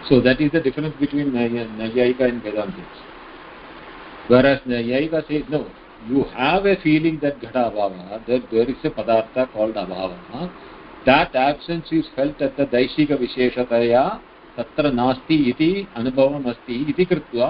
S1: So that is the difference between Naiyayika and Vedanti versus Naiyayika say no you have a feeling that घट अभावः दट् देर् इस् पदार्थ काल्ड् अभावः that absence is felt at दैशिकविशेषतया तत्र नास्ति इति
S3: अनुभवम् अस्ति इति कृत्वा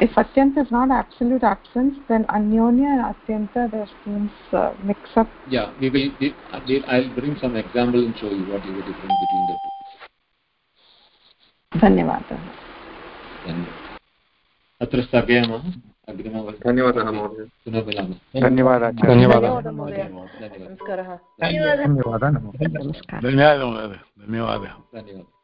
S3: if atyanta is not absolute absence then anyonya and atyanta there seems uh, mix up
S1: yeah we will we, i'll bring some example and show you what is the difference between the two
S3: धन्यवादः
S1: अत्र स्थगयामः अग्रिमवर्गे
S6: धन्यवादः महोदय
S1: पुनः मिलामः
S7: धन्यवादः
S11: धन्यवादः महोदय नमस्कारः
S7: धन्यवादः
S10: नमस्कारः
S2: धन्यवादः धन्यवादः
S1: धन्यवादः